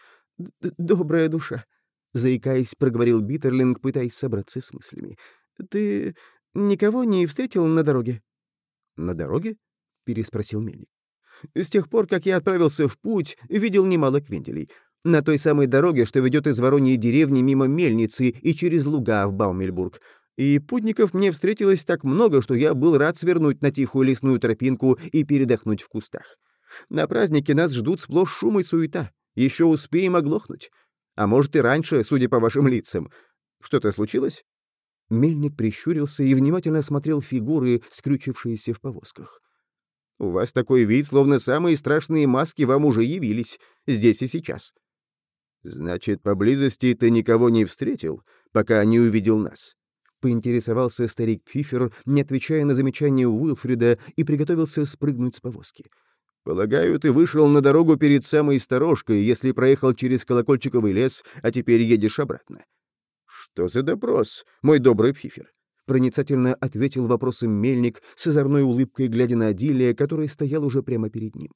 «Добрая душа», — заикаясь, проговорил Биттерлинг, пытаясь собраться с мыслями. «Ты никого не встретил на дороге?» «На дороге?» — переспросил Мельник. «С тех пор, как я отправился в путь, видел немало квинтелей. На той самой дороге, что ведет из Вороньей деревни мимо мельницы и через луга в Баумельбург. И путников мне встретилось так много, что я был рад свернуть на тихую лесную тропинку и передохнуть в кустах. На празднике нас ждут сплошь шум и суета. Еще успеем оглохнуть. А может, и раньше, судя по вашим лицам. Что-то случилось?» Мельник прищурился и внимательно осмотрел фигуры, скрючившиеся в повозках. У вас такой вид, словно самые страшные маски вам уже явились, здесь и сейчас. Значит, поблизости ты никого не встретил, пока не увидел нас? Поинтересовался старик Пфифер, не отвечая на замечание Уилфрида, и приготовился спрыгнуть с повозки. «Полагаю, ты вышел на дорогу перед самой сторожкой, если проехал через колокольчиковый лес, а теперь едешь обратно». «Что за допрос, мой добрый Пфифер? Проницательно ответил вопросом мельник с озорной улыбкой, глядя на Адилия, который стоял уже прямо перед ним.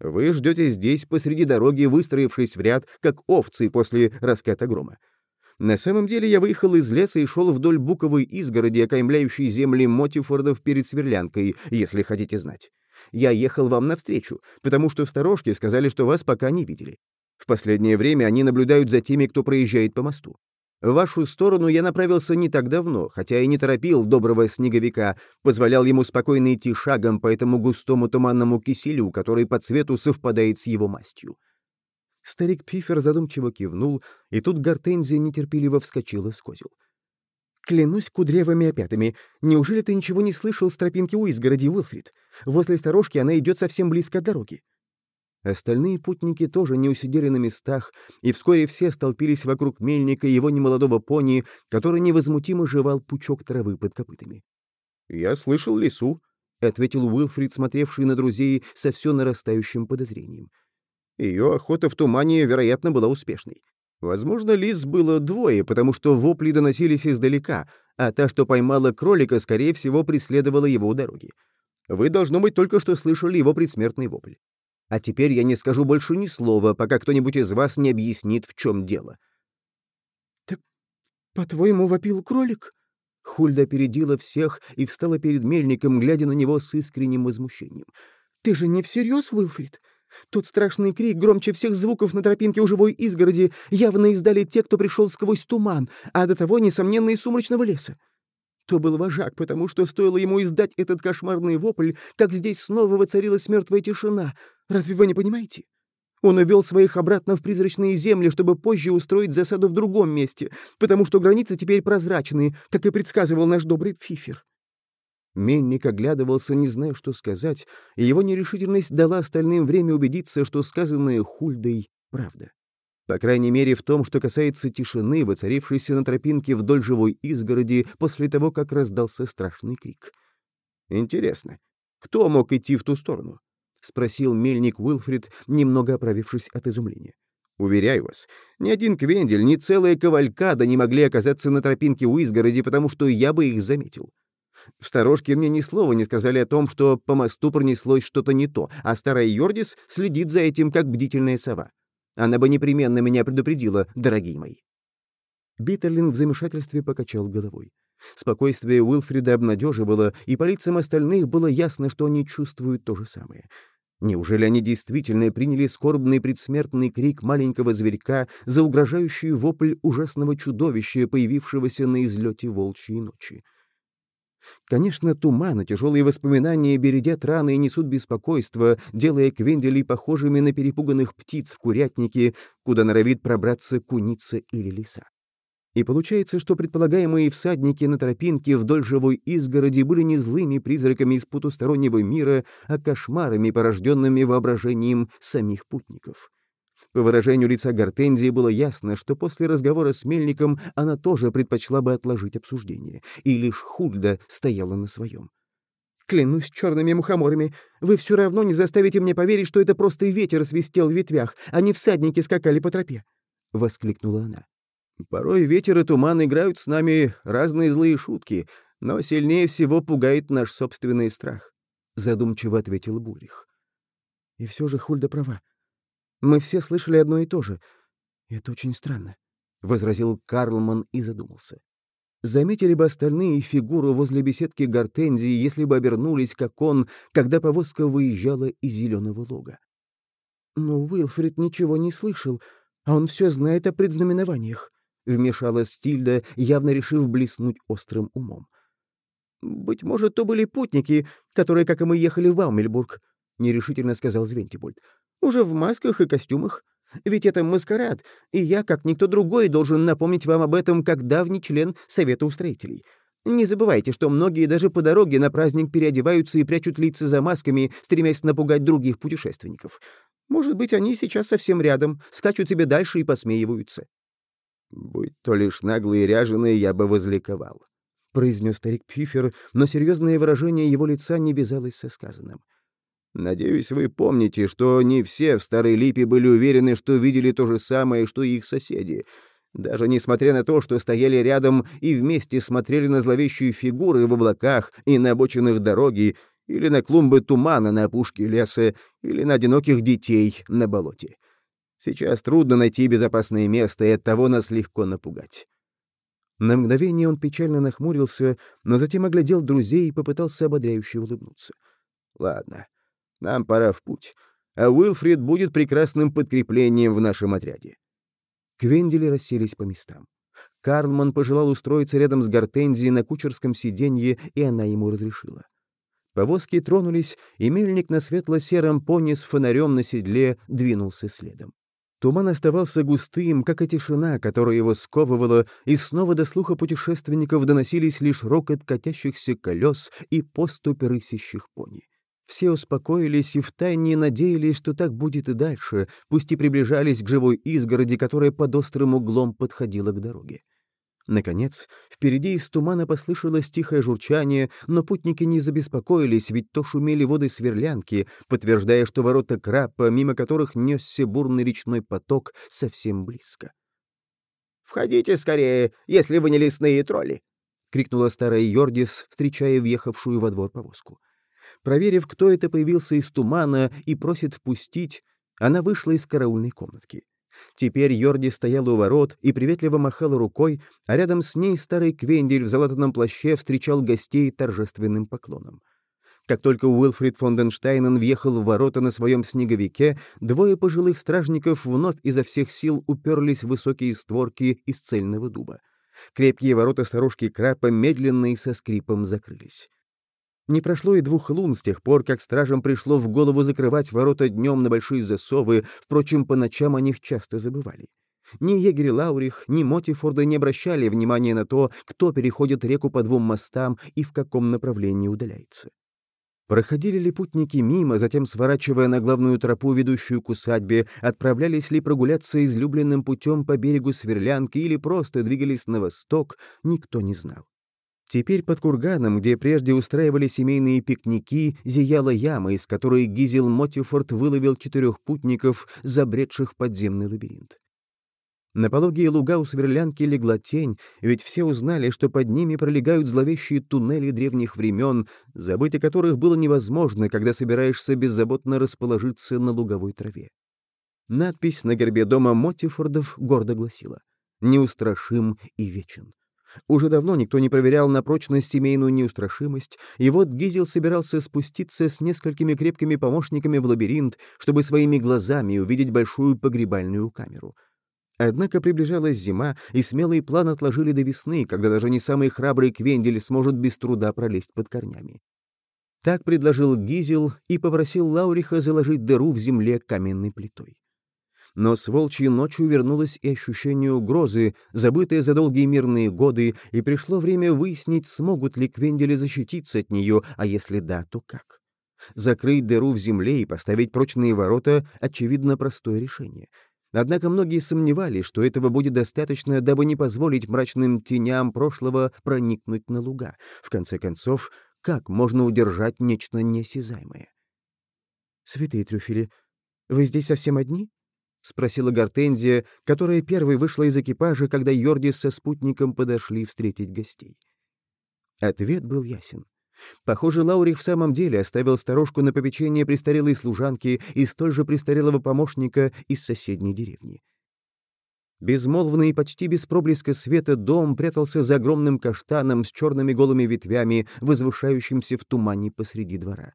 «Вы ждете здесь, посреди дороги, выстроившись в ряд, как овцы после раската грома. На самом деле я выехал из леса и шел вдоль буковой изгороди, окаймляющей земли Мотифордов перед Сверлянкой, если хотите знать. Я ехал вам навстречу, потому что в сторожке сказали, что вас пока не видели. В последнее время они наблюдают за теми, кто проезжает по мосту. В вашу сторону я направился не так давно, хотя и не торопил доброго снеговика, позволял ему спокойно идти шагом по этому густому туманному киселю, который по цвету совпадает с его мастью. Старик Пифер задумчиво кивнул, и тут Гортензия нетерпеливо вскочила с козел. «Клянусь кудрявыми опятами, неужели ты ничего не слышал с тропинки у изгороди, Уилфрид? Возле сторожки она идет совсем близко от дороги». Остальные путники тоже не усидели на местах, и вскоре все столпились вокруг мельника и его немолодого пони, который невозмутимо жевал пучок травы под копытами. «Я слышал лису», — ответил Уилфрид, смотревший на друзей со все нарастающим подозрением. Ее охота в тумане, вероятно, была успешной. Возможно, лис было двое, потому что вопли доносились издалека, а та, что поймала кролика, скорее всего, преследовала его у дороги. Вы, должно быть, только что слышали его предсмертный вопль. А теперь я не скажу больше ни слова, пока кто-нибудь из вас не объяснит, в чем дело. «Так, по-твоему, вопил кролик?» Хульда опередила всех и встала перед мельником, глядя на него с искренним возмущением. «Ты же не всерьез, Уилфрид? Тот страшный крик, громче всех звуков на тропинке у живой изгороди, явно издали те, кто пришел сквозь туман, а до того, несомненно, из сумрачного леса. То был вожак, потому что стоило ему издать этот кошмарный вопль, как здесь снова воцарилась мертвая тишина. Разве вы не понимаете? Он увел своих обратно в призрачные земли, чтобы позже устроить засаду в другом месте, потому что границы теперь прозрачные, как и предсказывал наш добрый Фифер. Мельник оглядывался, не зная, что сказать, и его нерешительность дала остальным время убедиться, что сказанное Хульдой — правда. По крайней мере, в том, что касается тишины, воцарившейся на тропинке вдоль живой изгороди после того, как раздался страшный крик. «Интересно, кто мог идти в ту сторону?» — спросил мельник Уилфрид, немного оправившись от изумления. «Уверяю вас, ни один Квендель, ни целая кавалькада не могли оказаться на тропинке у изгороди, потому что я бы их заметил. В сторожке мне ни слова не сказали о том, что по мосту пронеслось что-то не то, а старая Йордис следит за этим, как бдительная сова. Она бы непременно меня предупредила, дорогие мои». Биттерлин в замешательстве покачал головой. Спокойствие Уилфрида обнадеживало, и по лицам остальных было ясно, что они чувствуют то же самое. Неужели они действительно приняли скорбный предсмертный крик маленького зверька за угрожающий вопль ужасного чудовища, появившегося на излете волчьей ночи? Конечно, туман и тяжелые воспоминания бередят раны и несут беспокойство, делая Квенделей похожими на перепуганных птиц в курятнике, куда норовит пробраться куница или лиса. И получается, что предполагаемые всадники на тропинке вдоль живой изгороди были не злыми призраками из потустороннего мира, а кошмарами, порожденными воображением самих путников. По выражению лица Гортензии было ясно, что после разговора с Мельником она тоже предпочла бы отложить обсуждение, и лишь Хульда стояла на своем. «Клянусь черными мухоморами, вы все равно не заставите мне поверить, что это просто ветер свистел в ветвях, а не всадники скакали по тропе», — воскликнула она. «Порой ветер и туман играют с нами разные злые шутки, но сильнее всего пугает наш собственный страх», — задумчиво ответил Бурих. «И все же Хульда права. Мы все слышали одно и то же. это очень странно», — возразил Карлман и задумался. Заметили бы остальные фигуру возле беседки Гортензии, если бы обернулись, как он, когда повозка выезжала из зеленого лога. «Но Уилфрид ничего не слышал, а он все знает о предзнаменованиях», — вмешалась Стильда, явно решив блеснуть острым умом. «Быть может, то были путники, которые, как и мы, ехали в Баумельбург», — нерешительно сказал Звентибольд. Уже в масках и костюмах. Ведь это маскарад, и я, как никто другой, должен напомнить вам об этом как давний член Совета устроителей. Не забывайте, что многие даже по дороге на праздник переодеваются и прячут лица за масками, стремясь напугать других путешественников. Может быть, они сейчас совсем рядом, скачут себе дальше и посмеиваются. «Будь то лишь наглые ряженые, я бы возликовал», — произнес старик Пифер, но серьезное выражение его лица не вязалось со сказанным. Надеюсь, вы помните, что не все в Старой Липе были уверены, что видели то же самое, что и их соседи. Даже несмотря на то, что стояли рядом и вместе смотрели на зловещие фигуры в облаках и на обочинах дороги, или на клумбы тумана на опушке леса, или на одиноких детей на болоте. Сейчас трудно найти безопасное место, и оттого нас легко напугать. На мгновение он печально нахмурился, но затем оглядел друзей и попытался ободряюще улыбнуться. «Ладно, нам пора в путь, а Уилфрид будет прекрасным подкреплением в нашем отряде». Квендели расселись по местам. Карлман пожелал устроиться рядом с Гортензией на кучерском сиденье, и она ему разрешила. Повозки тронулись, и мельник на светло-сером пони с фонарем на седле двинулся следом. Туман оставался густым, как и тишина, которая его сковывала, и снова до слуха путешественников доносились лишь рокот катящихся колес и поступь рысящих пони. Все успокоились и втайне надеялись, что так будет и дальше, пусть и приближались к живой изгороди, которая под острым углом подходила к дороге. Наконец, впереди из тумана послышалось тихое журчание, но путники не забеспокоились, ведь то шумели воды сверлянки, подтверждая, что ворота крапа, мимо которых несся бурный речной поток, совсем близко. «Входите скорее, если вы не лесные тролли!» — крикнула старая Йордис, встречая въехавшую во двор повозку. Проверив, кто это появился из тумана и просит впустить, она вышла из караульной комнатки. Теперь Йорди стояла у ворот и приветливо махала рукой, а рядом с ней старый Квендель в золотом плаще встречал гостей торжественным поклоном. Как только Уилфрид Фонденштайнен въехал в ворота на своем снеговике, двое пожилых стражников вновь изо всех сил уперлись в высокие створки из цельного дуба. Крепкие ворота сторожки Крапа медленно и со скрипом закрылись. Не прошло и двух лун с тех пор, как стражам пришло в голову закрывать ворота днем на большие засовы, впрочем, по ночам о них часто забывали. Ни егерь Лаурих, ни Мотифорда не обращали внимания на то, кто переходит реку по двум мостам и в каком направлении удаляется. Проходили ли путники мимо, затем, сворачивая на главную тропу, ведущую к усадьбе, отправлялись ли прогуляться излюбленным путем по берегу Сверлянки или просто двигались на восток, никто не знал. Теперь под курганом, где прежде устраивали семейные пикники, зияла яма, из которой Гизел Мотифорд выловил четырех путников, забредших подземный лабиринт. На пологие луга у сверлянки легла тень, ведь все узнали, что под ними пролегают зловещие туннели древних времен, забыть о которых было невозможно, когда собираешься беззаботно расположиться на луговой траве. Надпись на гербе дома Моттифордов гордо гласила «Неустрашим и вечен». Уже давно никто не проверял на прочность семейную неустрашимость, и вот Гизел собирался спуститься с несколькими крепкими помощниками в лабиринт, чтобы своими глазами увидеть большую погребальную камеру — Однако приближалась зима, и смелый план отложили до весны, когда даже не самый храбрый Квендель сможет без труда пролезть под корнями. Так предложил Гизел и попросил Лауриха заложить дыру в земле каменной плитой. Но с волчьей ночью вернулось и ощущение угрозы, забытое за долгие мирные годы, и пришло время выяснить, смогут ли Квендели защититься от нее, а если да, то как. Закрыть дыру в земле и поставить прочные ворота — очевидно простое решение — Однако многие сомневались, что этого будет достаточно, дабы не позволить мрачным теням прошлого проникнуть на луга. В конце концов, как можно удержать нечто неосязаемое? «Святые трюфели, вы здесь совсем одни?» — спросила Гортензия, которая первой вышла из экипажа, когда Йордис со спутником подошли встретить гостей. Ответ был ясен. Похоже, Лаурих в самом деле оставил старушку на попечение престарелой служанки и столь же престарелого помощника из соседней деревни. Безмолвный и почти без проблеска света дом прятался за огромным каштаном с черными голыми ветвями, возвышающимся в тумане посреди двора.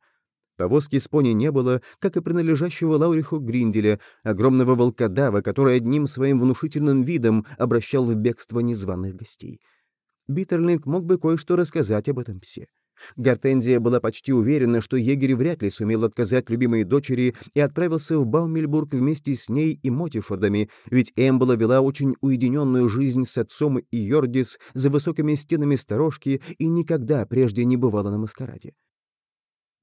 Повозки с пони не было, как и принадлежащего Лауриху Гринделя, огромного волкодава, который одним своим внушительным видом обращал в бегство незваных гостей. Биттерлинг мог бы кое-что рассказать об этом псе. Гортензия была почти уверена, что егерь вряд ли сумел отказать любимой дочери и отправился в Баумельбург вместе с ней и Мотифордами, ведь Эмбола вела очень уединенную жизнь с отцом и Йордис за высокими стенами сторожки и никогда прежде не бывала на маскараде.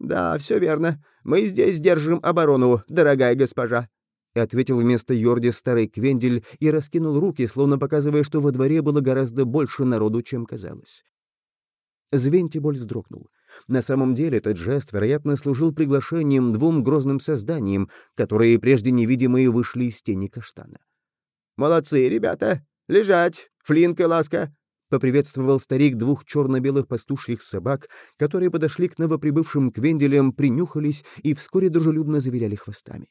«Да, все верно. Мы здесь держим оборону, дорогая госпожа», — ответил вместо Йорди старый Квендель и раскинул руки, словно показывая, что во дворе было гораздо больше народу, чем казалось. Звентиболь вздрогнул. На самом деле этот жест, вероятно, служил приглашением двум грозным созданиям, которые прежде невидимые вышли из тени каштана. «Молодцы, ребята! Лежать! Флинка, ласка!» — поприветствовал старик двух черно-белых пастушьих собак, которые подошли к новоприбывшим квенделям, принюхались и вскоре дружелюбно завиляли хвостами.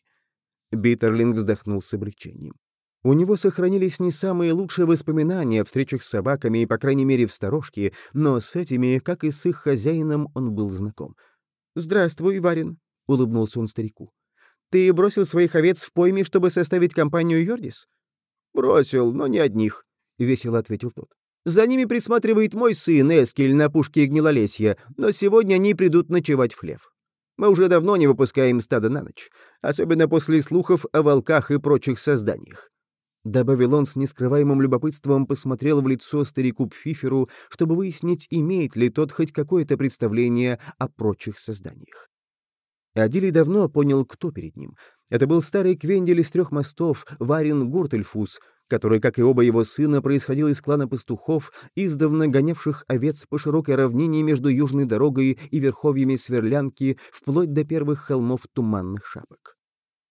Биттерлинг вздохнул с облегчением. У него сохранились не самые лучшие воспоминания о встречах с собаками, и, по крайней мере, в сторожке, но с этими, как и с их хозяином, он был знаком. «Здравствуй, Варин», — улыбнулся он старику. «Ты бросил своих овец в пойме, чтобы составить компанию Йордис?» «Бросил, но не одних», — весело ответил тот. «За ними присматривает мой сын Эскель на пушке гнилолесья, но сегодня они придут ночевать в хлев. Мы уже давно не выпускаем стадо на ночь, особенно после слухов о волках и прочих созданиях. Добавил он с нескрываемым любопытством, посмотрел в лицо старику Пфиферу, чтобы выяснить, имеет ли тот хоть какое-то представление о прочих созданиях. Адилий давно понял, кто перед ним. Это был старый Квендель из трех мостов, Варин Гуртельфус, который, как и оба его сына, происходил из клана пастухов, издавна гонявших овец по широкой равнине между южной дорогой и верховьями Сверлянки, вплоть до первых холмов туманных шапок.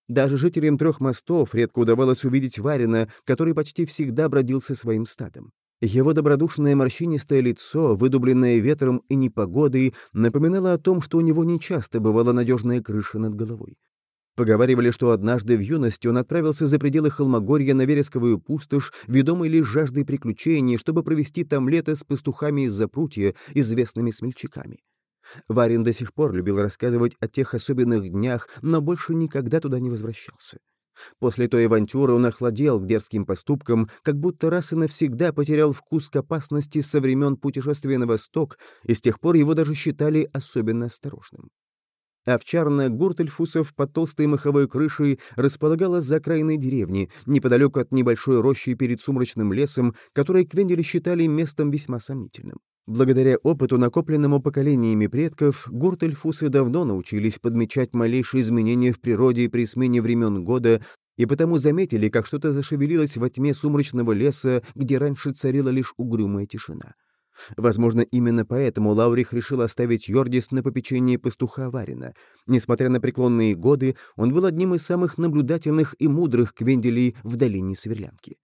Даже жителям трех мостов редко удавалось увидеть Варина, который почти всегда бродил со своим стадом. Его добродушное морщинистое лицо, выдубленное ветром и непогодой, напоминало о том, что у него нечасто бывала надежная крыша над головой. Поговаривали, что однажды в юности он отправился за пределы Холмогорья на Вересковую пустошь, ведомый лишь жаждой приключений, чтобы провести там лето с пастухами из Запрутья, известными смельчаками. Варин до сих пор любил рассказывать о тех особенных днях, но больше никогда туда не возвращался. После той авантюры он охладел к дерзким поступкам, как будто раз и навсегда потерял вкус к опасности со времен путешествия на восток, и с тех пор его даже считали особенно осторожным. Овчарная Гуртельфусов под толстой маховой крышей располагалась за окраиной деревни, неподалеку от небольшой рощи перед сумрачным лесом, который Квендели считали местом весьма сомнительным. Благодаря опыту, накопленному поколениями предков, Гуртельфусы давно научились подмечать малейшие изменения в природе при смене времен года, и потому заметили, как что-то зашевелилось во тьме сумрачного леса, где раньше царила лишь угрюмая тишина. Возможно, именно поэтому Лаурих решил оставить Йордис на попечение пастуха Варина. Несмотря на преклонные годы, он был одним из самых наблюдательных и мудрых квенделей в долине Сверлянки.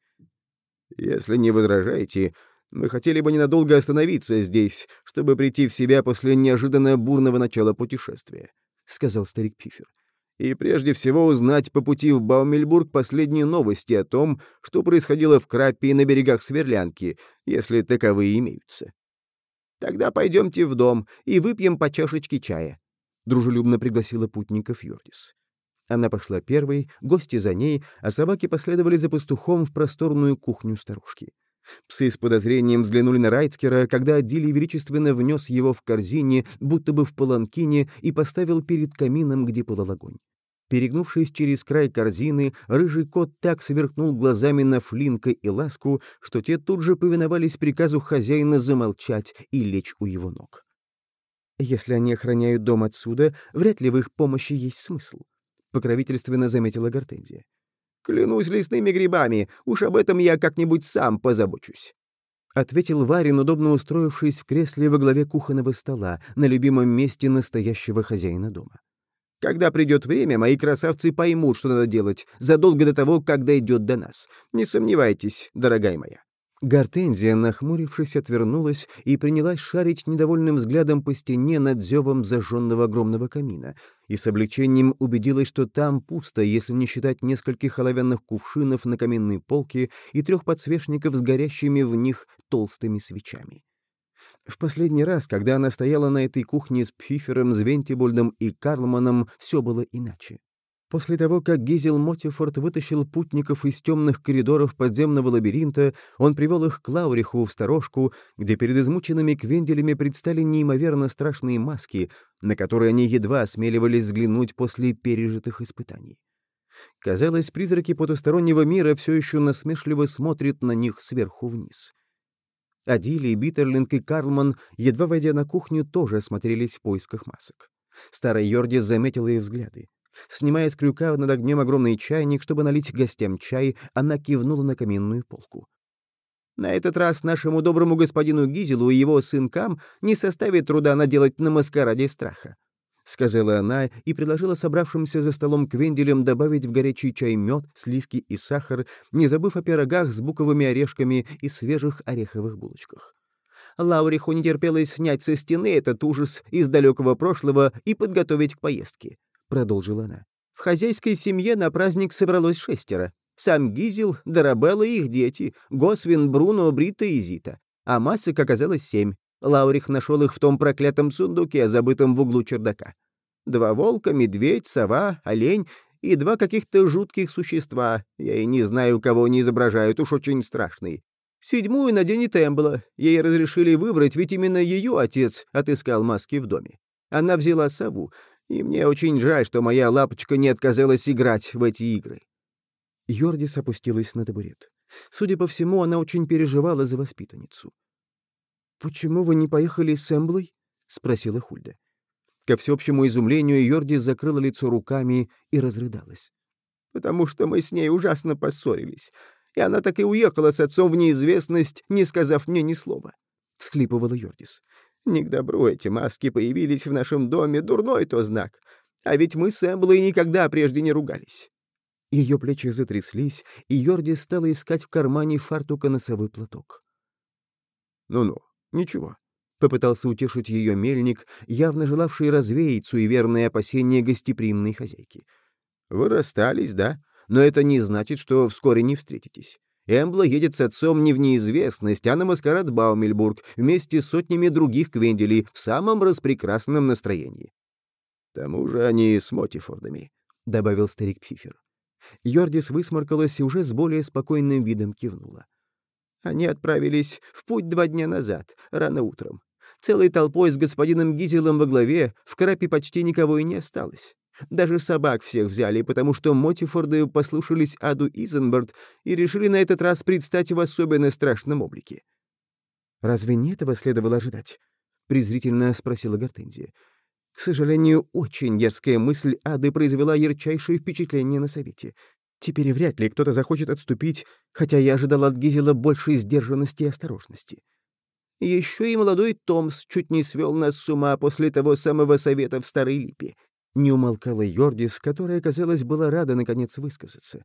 «Если не возражаете, мы хотели бы ненадолго остановиться здесь, чтобы прийти в себя после неожиданно бурного начала путешествия», — сказал старик Пифер и прежде всего узнать по пути в Баумельбург последние новости о том, что происходило в Крапе и на берегах Сверлянки, если таковые имеются. «Тогда пойдемте в дом и выпьем по чашечке чая», — дружелюбно пригласила путников Йордис. Она пошла первой, гости за ней, а собаки последовали за пастухом в просторную кухню старушки. Псы с подозрением взглянули на Райцкера, когда Адилий величественно внес его в корзине, будто бы в паланкине, и поставил перед камином, где пылал огонь. Перегнувшись через край корзины, рыжий кот так сверкнул глазами на Флинка и Ласку, что те тут же повиновались приказу хозяина замолчать и лечь у его ног. «Если они охраняют дом отсюда, вряд ли в их помощи есть смысл», — покровительственно заметила Гортензия. Клянусь лесными грибами, уж об этом я как-нибудь сам позабочусь. — ответил Варин, удобно устроившись в кресле во главе кухонного стола, на любимом месте настоящего хозяина дома. «Когда придет время, мои красавцы поймут, что надо делать, задолго до того, как дойдет до нас. Не сомневайтесь, дорогая моя». Гортензия, нахмурившись, отвернулась и принялась шарить недовольным взглядом по стене над зевом зажженного огромного камина, и с облегчением убедилась, что там пусто, если не считать нескольких оловянных кувшинов на каминной полке и трех подсвечников с горящими в них толстыми свечами. В последний раз, когда она стояла на этой кухне с Пфифером, Звентибольдом и Карлманом, все было иначе. После того, как Гизел Мотифорд вытащил путников из темных коридоров подземного лабиринта, он привел их к Лауриху в сторожку, где перед измученными квенделями предстали неимоверно страшные маски, на которые они едва осмеливались взглянуть после пережитых испытаний. Казалось, призраки потустороннего мира все еще насмешливо смотрят на них сверху вниз. Адили, Биттерлинг и Карлман, едва войдя на кухню, тоже осмотрелись в поисках масок. Старая Йордис заметила их взгляды. Снимая с крюка над огнем огромный чайник, чтобы налить гостям чай, она кивнула на каминную полку. «На этот раз нашему доброму господину Гизелу и его сынкам не составит труда наделать на маскараде страха», — сказала она и предложила собравшимся за столом квенделям добавить в горячий чай мед, сливки и сахар, не забыв о пирогах с буковыми орешками и свежих ореховых булочках. Лауриху не терпелось снять со стены этот ужас из далекого прошлого и подготовить к поездке. — продолжила она. «В хозяйской семье на праздник собралось шестеро. Сам Гизел, Дарабелла и их дети, Госвин, Бруно, Брита и Зита. А масок оказалось семь. Лаурих нашел их в том проклятом сундуке, забытом в углу чердака. Два волка, медведь, сова, олень и два каких-то жутких существа. Я и не знаю, кого они изображают, уж очень страшные. Седьмую наденет Эмбла. Ей разрешили выбрать, ведь именно ее отец отыскал маски в доме. Она взяла сову, и мне очень жаль, что моя лапочка не отказалась играть в эти игры». Йордис опустилась на табурет. Судя по всему, она очень переживала за воспитанницу. «Почему вы не поехали с Эмблой?» — спросила Хульда. Ко всеобщему изумлению Йордис закрыла лицо руками и разрыдалась. «Потому что мы с ней ужасно поссорились, и она так и уехала с отцом в неизвестность, не сказав мне ни слова», — всхлипывала Йордис. Не к добру эти маски появились в нашем доме, дурной то знак. А ведь мы с Эмблой никогда прежде не ругались». Ее плечи затряслись, и Йорди стала искать в кармане фартука носовой платок. «Ну-ну, ничего», — попытался утешить ее мельник, явно желавший развеять суеверные опасения гостеприимной хозяйки. «Вы расстались, да? Но это не значит, что вскоре не встретитесь. Эмбла едет с отцом не в неизвестность, а на маскарад Баумельбург вместе с сотнями других квенделей в самом распрекрасном настроении. К тому же они с Мотифордами, — добавил старик Пфифер. Йордис высморкалась и уже с более спокойным видом кивнула. Они отправились в путь два дня назад, рано утром. Целой толпой с господином Гизелом во главе в Крапе почти никого и не осталось. Даже собак всех взяли, потому что Мотифорды послушались Аду Изенборд и решили на этот раз предстать в особенно страшном облике. «Разве не этого следовало ожидать?» — презрительно спросила Гортензия. К сожалению, очень дерзкая мысль Ады произвела ярчайшее впечатление на совете. Теперь вряд ли кто-то захочет отступить, хотя я ожидал от Гизела большей сдержанности и осторожности. Еще и молодой Томс чуть не свел нас с ума после того самого совета в Старой Липе. Не умолкала Йордис, которая, казалось, была рада наконец высказаться.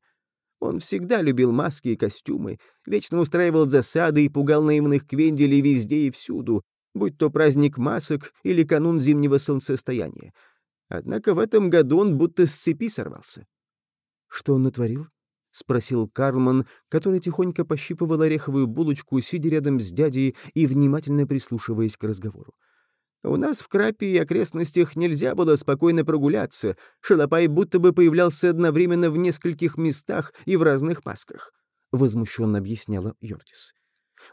Он всегда любил маски и костюмы, вечно устраивал засады и пугал наивных квенделей везде и всюду, будь то праздник масок или канун зимнего солнцестояния. Однако в этом году он будто с цепи сорвался. «Что он натворил?» — спросил Карлман, который тихонько пощипывал ореховую булочку, сидя рядом с дядей и внимательно прислушиваясь к разговору. У нас в Крапе и окрестностях нельзя было спокойно прогуляться. Шалопай будто бы появлялся одновременно в нескольких местах и в разных масках», — возмущенно объясняла Йордис.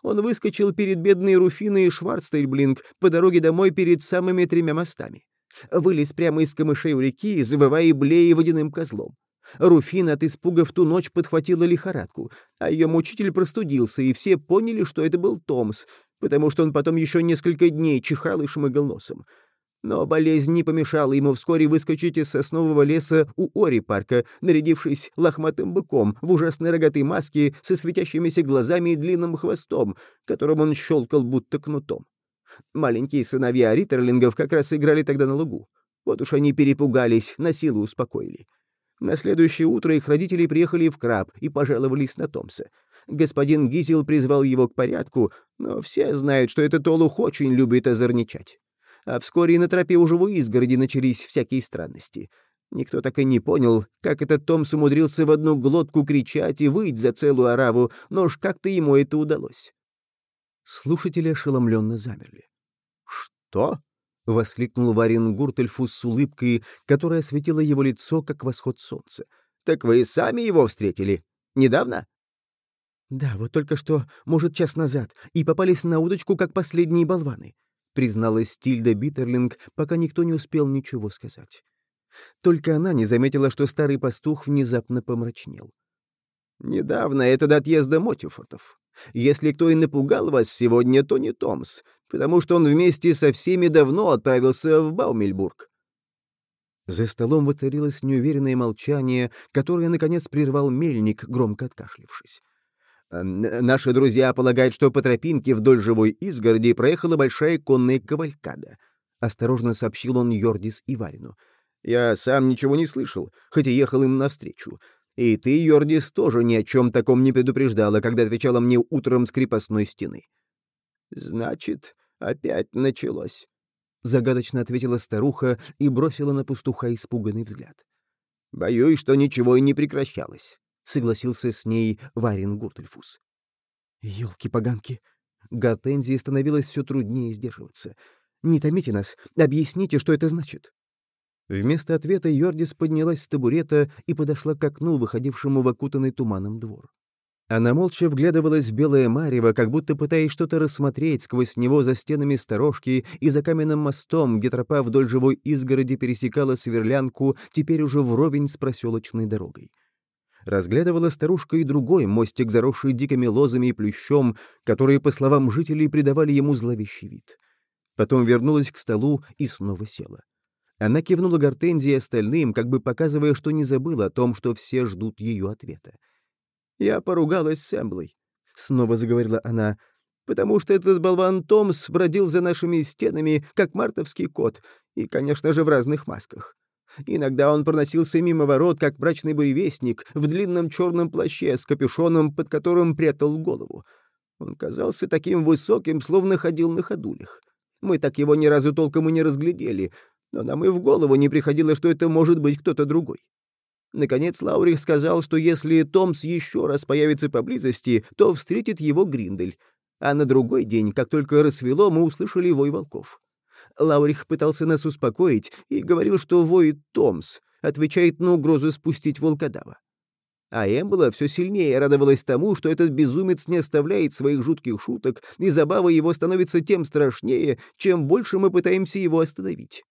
Он выскочил перед бедной Руфиной и Шварцтельблинг по дороге домой перед самыми тремя мостами. Вылез прямо из камышей у реки, завывая блея водяным козлом. Руфина от испуга в ту ночь подхватила лихорадку, а ее мучитель простудился, и все поняли, что это был Томс, потому что он потом еще несколько дней чихал и шмыгал носом. Но болезнь не помешала ему вскоре выскочить из соснового леса у Ори-парка, нарядившись лохматым быком в ужасной рогатой маске со светящимися глазами и длинным хвостом, которым он щелкал будто кнутом. Маленькие сыновья Риттерлингов как раз играли тогда на лугу. Вот уж они перепугались, на силу успокоили. На следующее утро их родители приехали в Краб и пожаловались на Томса. Господин Гизел призвал его к порядку, но все знают, что этот Олух очень любит озорничать. А вскоре и на тропе у живой изгороди начались всякие странности. Никто так и не понял, как этот Томс умудрился в одну глотку кричать и выть за целую ораву, но уж как-то ему это удалось. Слушатели ошеломленно замерли. «Что?» — воскликнул Варин Гуртельфус с улыбкой, которая осветила его лицо, как восход солнца. «Так вы сами его встретили? Недавно?» «Да, вот только что, может, час назад, и попались на удочку, как последние болваны», призналась Тильда Биттерлинг, пока никто не успел ничего сказать. Только она не заметила, что старый пастух внезапно помрачнел. «Недавно это до отъезда Мотифортов. Если кто и напугал вас сегодня, то не Томс, потому что он вместе со всеми давно отправился в Баумельбург». За столом воцарилось неуверенное молчание, которое, наконец, прервал мельник, громко откашлившись. Наши друзья полагают, что по тропинке вдоль живой изгороди проехала большая конная кавалькада. Осторожно сообщил он Йордис и Варину. Я сам ничего не слышал, хоть и ехал им навстречу. И ты, Йордис, тоже ни о чем таком не предупреждала, когда отвечала мне утром с крепостной стены. Значит, опять началось. Загадочно ответила старуха и бросила на пастуха испуганный взгляд. Боюсь, что ничего и не прекращалось согласился с ней Варин Гуртельфус. Ёлки-поганки. Гортензии становилось все труднее сдерживаться. «Не томите нас, объясните, что это значит». Вместо ответа Йордис поднялась с табурета и подошла к окну, выходившему в окутанный туманом двор. Она молча вглядывалась в белое марево, как будто пытаясь что-то рассмотреть сквозь него за стенами сторожки и за каменным мостом, где тропа вдоль живой изгороди пересекала сверлянку, теперь уже вровень с проселочной дорогой разглядывала старушка и другой мостик, заросший дикими лозами и плющом, которые, по словам жителей, придавали ему зловещий вид. Потом вернулась к столу и снова села. Она кивнула Гортензии и остальным, как бы показывая, что не забыла о том, что все ждут ее ответа. «Я поругалась с Эмблой», — снова заговорила она, «потому что этот болван Томс бродил за нашими стенами, как мартовский кот, и, конечно же, в разных масках. Иногда он проносился мимо ворот, как брачный буревестник, в длинном черном плаще с капюшоном, под которым прятал голову. Он казался таким высоким, словно ходил на ходулях. Мы так его ни разу толком и не разглядели, но нам и в голову не приходило, что это может быть кто-то другой. Наконец Лаурих сказал, что если Томс еще раз появится поблизости, то встретит его Гриндель. А на другой день, как только рассвело, мы услышали вой волков. Лаурих пытался нас успокоить и говорил, что воет Томс, отвечает на угрозу спустить волкодава. А Эмбла все сильнее радовалась тому, что этот безумец не оставляет своих жутких шуток, и забава его становится тем страшнее, чем больше мы пытаемся его остановить.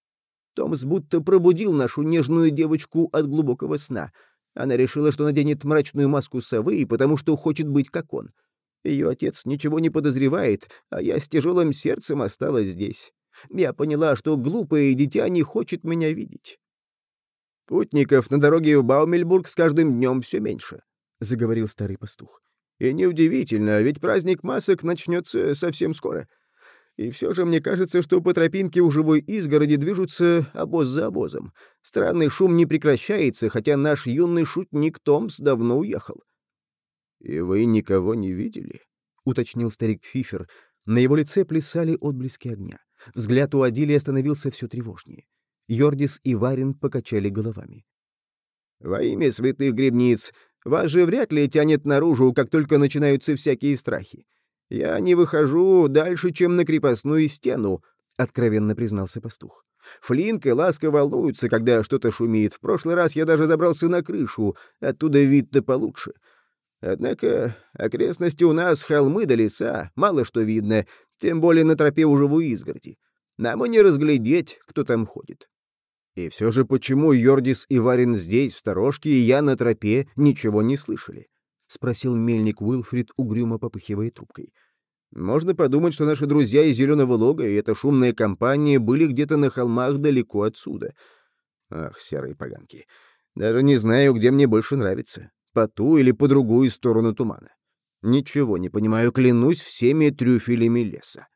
Томс будто пробудил нашу нежную девочку от глубокого сна. Она решила, что наденет мрачную маску совы, потому что хочет быть как он. Ее отец ничего не подозревает, а я с тяжелым сердцем осталась здесь. Я поняла, что глупое дитя не хочет меня видеть. «Путников на дороге в Баумельбург с каждым днем все меньше», — заговорил старый пастух. «И неудивительно, ведь праздник масок начнется совсем скоро. И все же мне кажется, что по тропинке у живой изгороди движутся обоз за обозом. Странный шум не прекращается, хотя наш юный шутник Томс давно уехал». «И вы никого не видели?» — уточнил старик Фифер. На его лице плясали отблески огня. Взгляд у Адили становился все тревожнее. Йордис и Варин покачали головами. «Во имя святых гребниц, вас же вряд ли тянет наружу, как только начинаются всякие страхи. Я не выхожу дальше, чем на крепостную стену», — откровенно признался пастух. «Флинк и Ласка волнуются, когда что-то шумит. В прошлый раз я даже забрался на крышу, оттуда вид-то получше. Однако окрестности у нас холмы да леса, мало что видно, тем более на тропе у живой изгороди. Нам и не разглядеть, кто там ходит. И все же почему Йордис и Варин здесь, в сторожке, и я на тропе ничего не слышали? — спросил мельник Уилфрид, угрюмо попыхивая трубкой. «Можно подумать, что наши друзья из Зеленого Лога и эта шумная компания были где-то на холмах далеко отсюда. Ах, серые поганки. Даже не знаю, где мне больше нравится. По ту или по другую сторону тумана. Ничего не понимаю, клянусь всеми трюфелями леса.